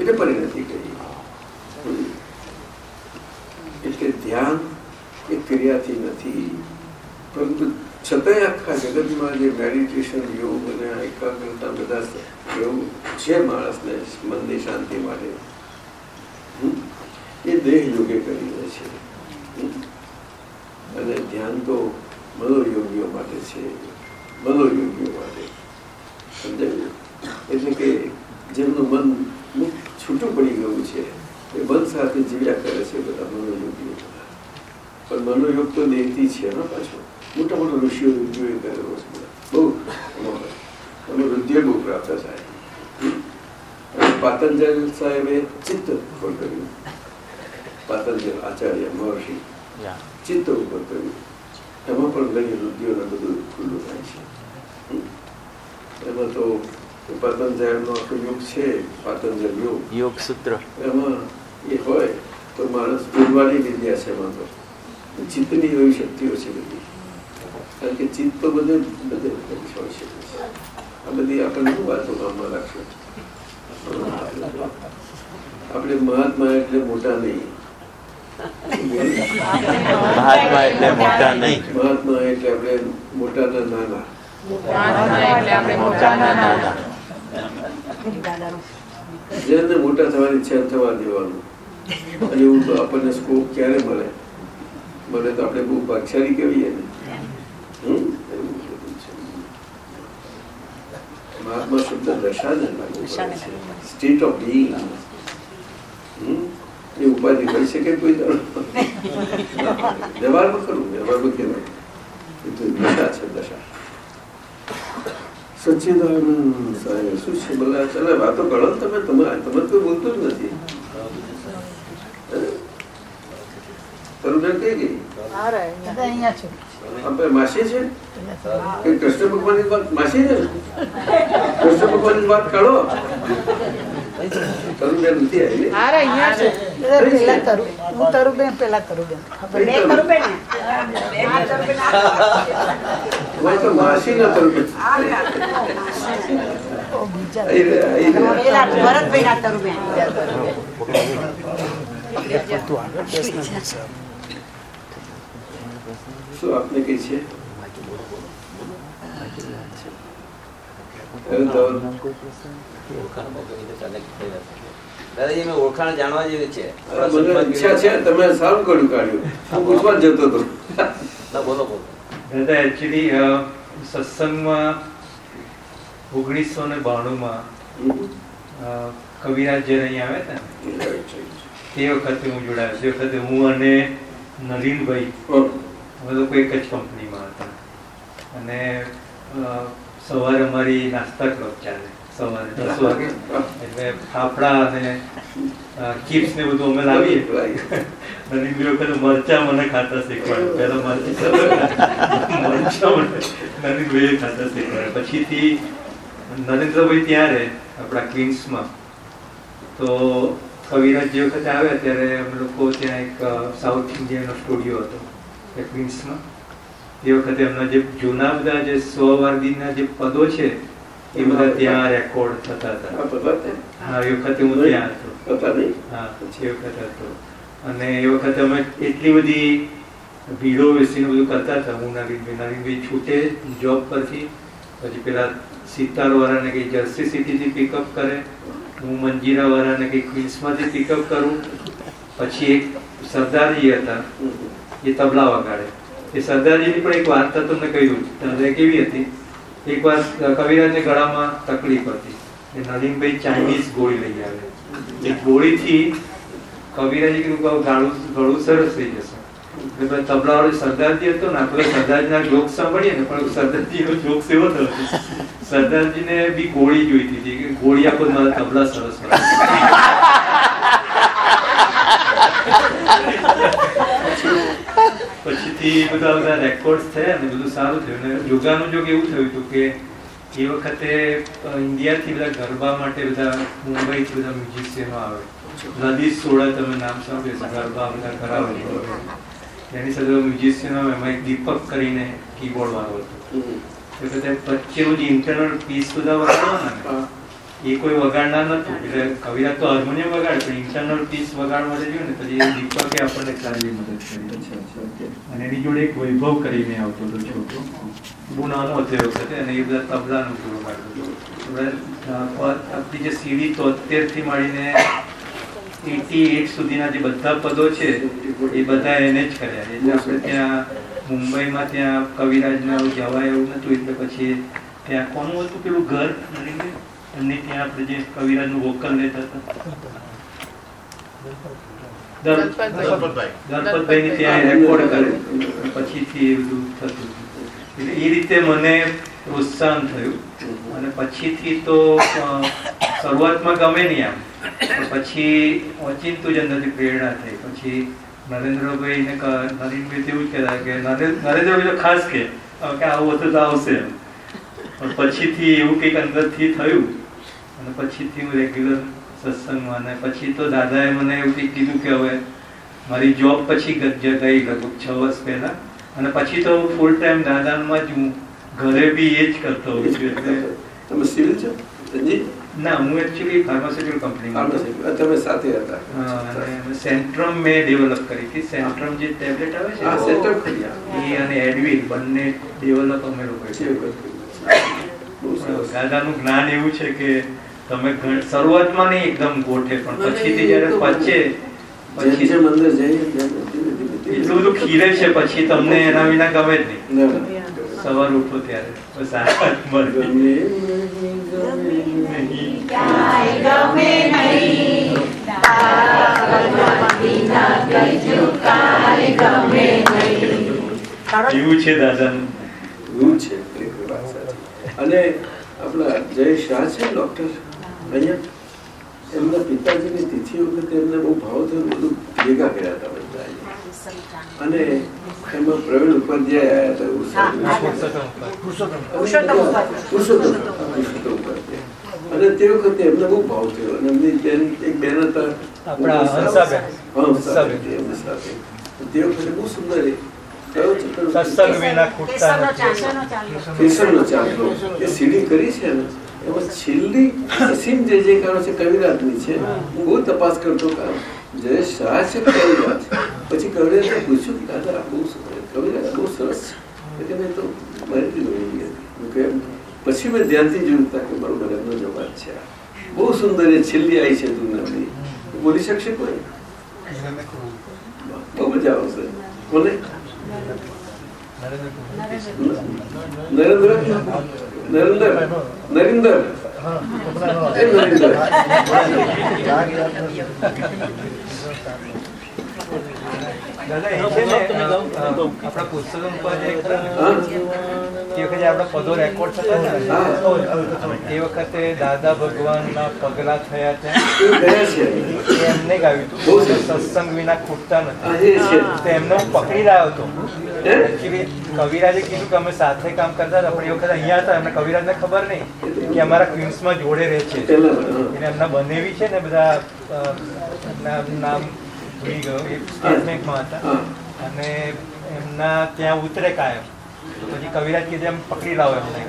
એટલે પરિણતિ કરી. એટલે ધ્યાન એ ક્રિયાથી નથી. પરંતુ છતાંય આખા જગતમાં જે મેડિટેશન યોગ અને એકાગ્રતા બધા યોગ છે માણસને મનની શાંતિ માટે? એ દેહ યોગે કરી દે છે? અને ધ્યાન તો મનોયોગીઓ માટે છે. મનોયોગીઓ માટે. સમજાયું? એટલે કે જેમનું મન મુક્ત છૂટું પડી ગયું છે એ મન સાથે જીવ્યા કરે છે બધા મનોયોગીઓ. પણ મનોયોગ તો દેહથી છે ને પાછો. મોટા મોટા ઋષિઓ ઋષિઓએ કરેલો છે બહુ વૃદ્ધિએ બહુ પ્રાપ્ત થાય. પાતંજલ સાહેબે ચિત્ત ઉપર કર્યું. પાતંજલ આચાર્ય મહર્ષિ ચિત્ત ઉપર કર્યું. એમાં પણ ઘણી વૃદ્ધિઓને બધું ખુલ્લું થાય છે. એમાં તો પાતંજલનો આખો યોગ છે પાતંજલ યોગ. યોગ સૂત્ર એમાં એ હોય તો માણસ પૂરવાની વિદ્યા છે એમાં ચિત્તની એવી શક્તિઓ છે બધી. કારણ કે ચિત્ત તો બધે બધે હોય છે. આ બધી આપણને શું વાતો કામમાં રાખશે. આપણે મહાત્મા એટલે મોટા નહીં. મહાત્મા એટલે મોટા નહીં. મહાત્મા એટલે આપણે મોટાના નાના. જેને મોટા થવાની ઈચ્છા થવા દેવાનું. અને એવું આપણને સ્કોપ ક્યારે મળે? મળે તો આપણે બહુ ભાગશાળી કહેવીએ ને. મહાત્મા શબ્દ દશાને લાગુ પડે છે. સ્ટેટ ઓફ બિંગ એ ઉપાધિ કરી શકે કોઈ વ્યવહારમાં ખરું વ્યવહારમાં કહેવાય. એ તો દશા છે દશા. સચ્ચિદાનંદ સાહેબ શું છે? બોલા ચાલે વાતો કરો તમે. તમારે તમે કોઈ બોલતું જ નથી? તરુબેન કઈ ગઈ અહીંયા. છું. આપણે માસી છે? કે કૃષ્ણ ભગવાનની વાત માસી છે? ને? કૃષ્ણ ભગવાનની વાત કાઢો તરુબેન નથી આવી ને? અહીંયા છે. પેલા તરુ હું તરુબેન પેલા તરુબેન બે તરુ? તરુબેન ને? આ તરુબેન માસી ના તરુબેન ઓ બીજા. આઈ રે, આઈ રે. પેલા ભરતભાઈ ના શું આપને કઈ છે દાદાજી મેં ઓળખાણ જાણવા જેવી છે ઈચ્છા છે તમે સારું કર્યું કાઢ્યું. હું પૂછવા જતો હતો. ના બોલો બોલો. દાદા એકચ્યુઅલી સત્સંગમાં ઓગણીસો ને બાણુંમાં કવિરાજ જયારે અહીંયા આવ્યા હતા ને તે વખતે હું જોડાયો તે વખતે હું અને નલિનભાઈ અમે લોકો એક જ કંપનીમાં હતા. અને સવારે અમારી નાસ્તા ક્લબ ચાલે. સવારે દસ (laughs) વાગે. એટલે ફાફડા અને ચિપ્સ ને બધું અમે લાવીએ. નલિનભાઈ વખતે મરચા મને ખાતા શીખવાડ્યું પહેલા મરચા મરચા મને નલિનભાઈએ ખાતા શીખવાડે. પછીથી નરેન્દ્રભાઈ ત્યાં રહે આપણા ક્વીન્સમાં. તો કવિરાજ જે વખતે આવ્યા ત્યારે અમે લોકો ત્યાં એક સાઉથ ઇન્ડિયનનો સ્ટુડિયો હતો એ ક્વીન્સમાં તે વખતે એમના જે જૂના બધા જે સો વારદીના જે પદો છે એ બધા ત્યાં રેકોર્ડ થતા હતા? હા એ વખતે હું ત્યાં હતો. હા એ વખતે હતો. અને એ વખતે અમે એટલી બધી ભીડો બેસીને બધું કરતા હતા. હું નવીનભાઈ નવીનભાઈ છૂટે જોબ પરથી. પછી પેલા સિતાર વાળાને કઈ જર્સી સિટીથી પિકઅપ કરે. હું મંજીરા વાળાને કઈ ક્વીન્સમાંથી પિકઅપ કરું? પછી એક સરદારજી હતા, એ તબલા વગાડે એ સરદારજીની પણ એક વાર્તા તમને કહ્યું ત્યારે કેવી હતી? એકવાર કવિરાજને ગળામાં તકલીફ હતી. એ નલિનભાઈ ચાઇનીઝ ગોળી લઈ આવે એ ગોળીથી કવિરાજી કીધું ગાળું, ગળું સરસ થઈ જશે. એટલે તબલાવાળો સરદારજી હતો ને આપણે સરદારજીના જોક સાંભળીએ ને, પણ સરદારજીનો જોક એવો થયો. સરદારજીને બી ગોળી જોઈતી હતી કે ગોળી આપો મારા તબલા સરસ પછીથી બધા બધા રેકોર્ડ થયા ને બધું સારું થયું ને યોગાનું જોગ એવું થયું હતું કે એ વખતે ઇન્ડિયાથી બધા ગરબા માટે બધા મુંબઈથી બધા મ્યુઝિશિયનો આવે. નદી સોડા તમે નામ સાંભળ્યું ગરબા બધા કરાવે એની સાથે મ્યુઝિશિયનો એમાં એક દીપક કરીને કીબોર્ડ વાળો હતો. એ બધા વચ્ચેનું જે ઇન્ટરનલ પીસ બધા વગાડવાના એ કોઈ વગાડનાર નતું. એટલે કવિરાજ તો હાર્મોનિયમ વગાડે પણ ઇન્ટરનલ પીસ વગાડવા માટે જોયું ને પછી એ દીપકે આપણને સારી મદદ કરી. અને એની જોડે એક વૈભવ કરીને આવતો હતો છોકરો બહુ નાનો હતો એ વખતે અને એ બધા તબલાનું પૂરું પાડતો આપણી જે સીડી તોતેરથી માંડીને એટી એટ સુધીના જે બધા પદો છે એ બધા એને જ કર્યા. એટલે આપણે ત્યાં મુંબઈમાં ત્યાં કવિરાજને આવું જવાય એવું નતું એટલે પછી ત્યાં કોનું હતું પેલું ઘર? અને ત્યાં આપણે જે કવિરાજનું વોકલ લેતા હતા. પછીથી એ બધું થતું એટલે એ રીતે મને પ્રોત્સાહન થયું. અને પછીથી તો શરૂઆતમાં ગમે નહીં આમ. પછી ઓચિંતું જ અંદરથી પ્રેરણા થઈ. પછી નરેન્દ્રભાઈ ને નરેન્દ્રભાઈ તેવું કે નરેન્દ્રભાઈ તો ખાસ કે આવું હતું તો આવશે પછીથી એવું કંઈક અંદરથી થયું. અને પછીથી હું રેગ્યુલર સત્સંગમાં અને પછી તો દાદાએ મને એવું કંઈક કીધું કે હવે મારી જોબ પછી ગઈ લગભગ છ વર્ષ પહેલાં. અને પછી તો ફૂલ ટાઈમ દાદામાં જ હું ઘરે બી એ જ કરતો હોઉં છું. એટલે તમે સિવિલ છો? ના હું એકચ્યુઅલી ફાર્માસ્યુટિકલ કંપનીમાં હતો. તમે સાથે હતા સેન્ટ્રમ મેં ડેવલપ કરી હતી સેન્ટ્રમ જે ટેબ્લેટ આવે છે હા સેન્ટર ખરી એ અને એડવિલ બંને ડેવલપ અમે લોકો છે કર્યું. દાદાનું જ્ઞાન એવું છે કે તમે શરૂઆતમાં નહીં એકદમ ગોઠે પણ પછીથી જ્યારે પચે પછી જે મંદિર ધીમે એટલું બધું ખીરે છે પછી તમને એના વિના ગમે જ નહીં. સવાર ઉઠો ત્યારે બસ આ મળી મળે. ગમે નહીં, એવું છે દાદાનું એવું છે ખરેખર વાત સાચી. અને આપણા જય શાહ છે ડોક્ટર અહીંયા એમના પિતાજીની તિથિ વખતે એમને બહુ ભાવ થયો બધું ભેગા કર્યા હતા બધા. અને એમાં પ્રવીણ ઉપાધ્યાય આવ્યા હતા પુરુષોત્તમ ઉપાધ્યાય. અને તે વખતે એમને બહુ ભાવ થયો. અને એમની બેન એક બેન હતા. તે વખતે બહુ સુંદર પછી કવિરાજ પૂછ્યું દાદા બહુ કવિરાજ બહુ સરસ છે. મેં તો માહિતી મેળવી હતી. કેમ પછી મેં ધ્યાનથી જોયું કે બરોબર મગજનો જવાબ છે બહુ સુંદર એ છેલ્લી આવી છે દુનિયાની. બોલી શકશે કોઈ? બહુ મજા આવશે. બોલે નરેન્દ્ર નરેન્દ્ર? નરેન્દ્ર? આપણા પુસ્તકમ પર એક તે વખતે આપણા પદો રેકોર્ડ થતા ને તે વખતે દાદા ભગવાનના પગલા થયા એ છે. એ એમને ગાયું હતું. સત્સંગ વિના ખૂટતા નથી. એ તો એમને હું પકડી રહ્યો હતો. કવિરાજે કીધું કે અમે સાથે કામ કરતા હતા પણ એ વખતે અહીંયા હતા. એમને કવિરાજને ખબર નહીં કે અમારા ક્વિન્સમાં જોડે રહે છે. એને એટલે એમના બનેવી છે ને બધા નામ ભૂલી ગયો. એ સ્ટેટમેન્ટમાં હતા. અને એમના ત્યાં ઉતરે કાયમ પછી કવિરાજ કીધે એમ પકડી લાવો એમને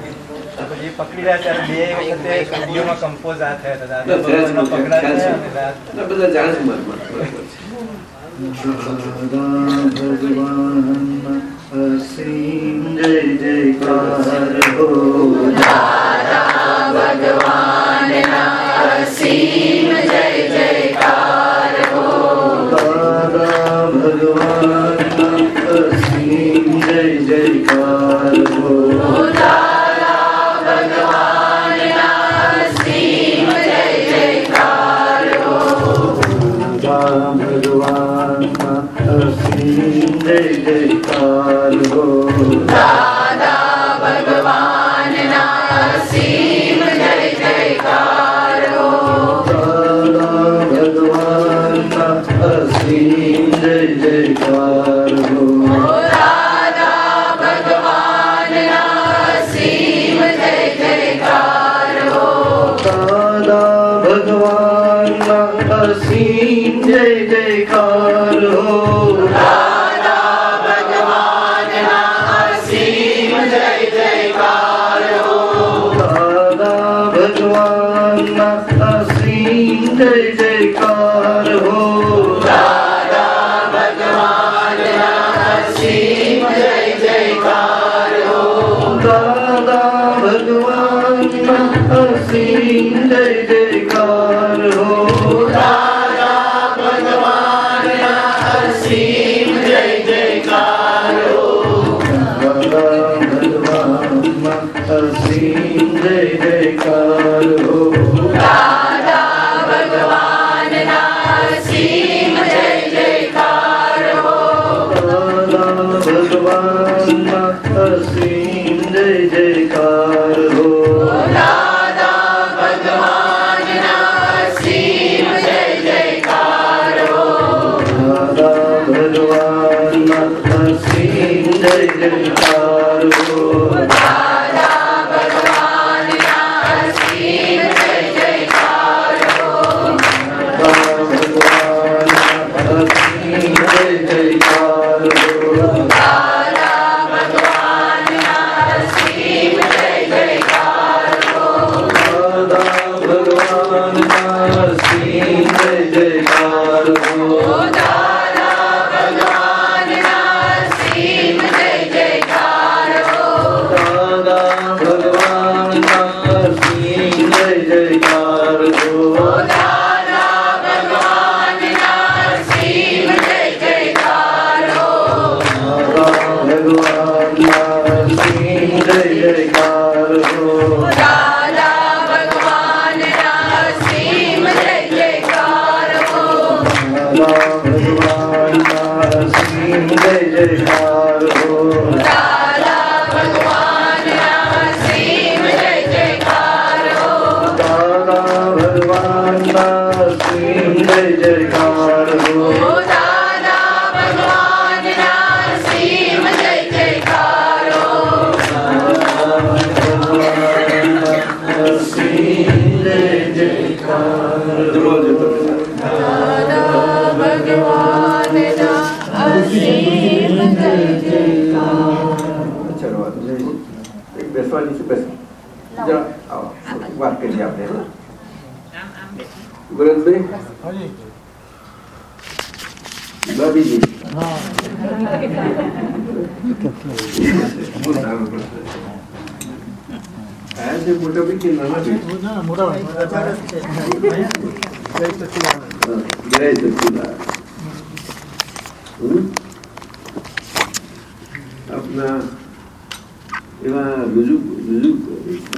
પછી પકડી રહ્યા ત્યારે બે વખતે સ્ટુડિયોમાં કમ્પોઝ આ થયા હતા. દાદા પકડા થયા બધા જાણે શ્રી જય જય ભગવાન. অসীম জয় জয়কার হো આયા છે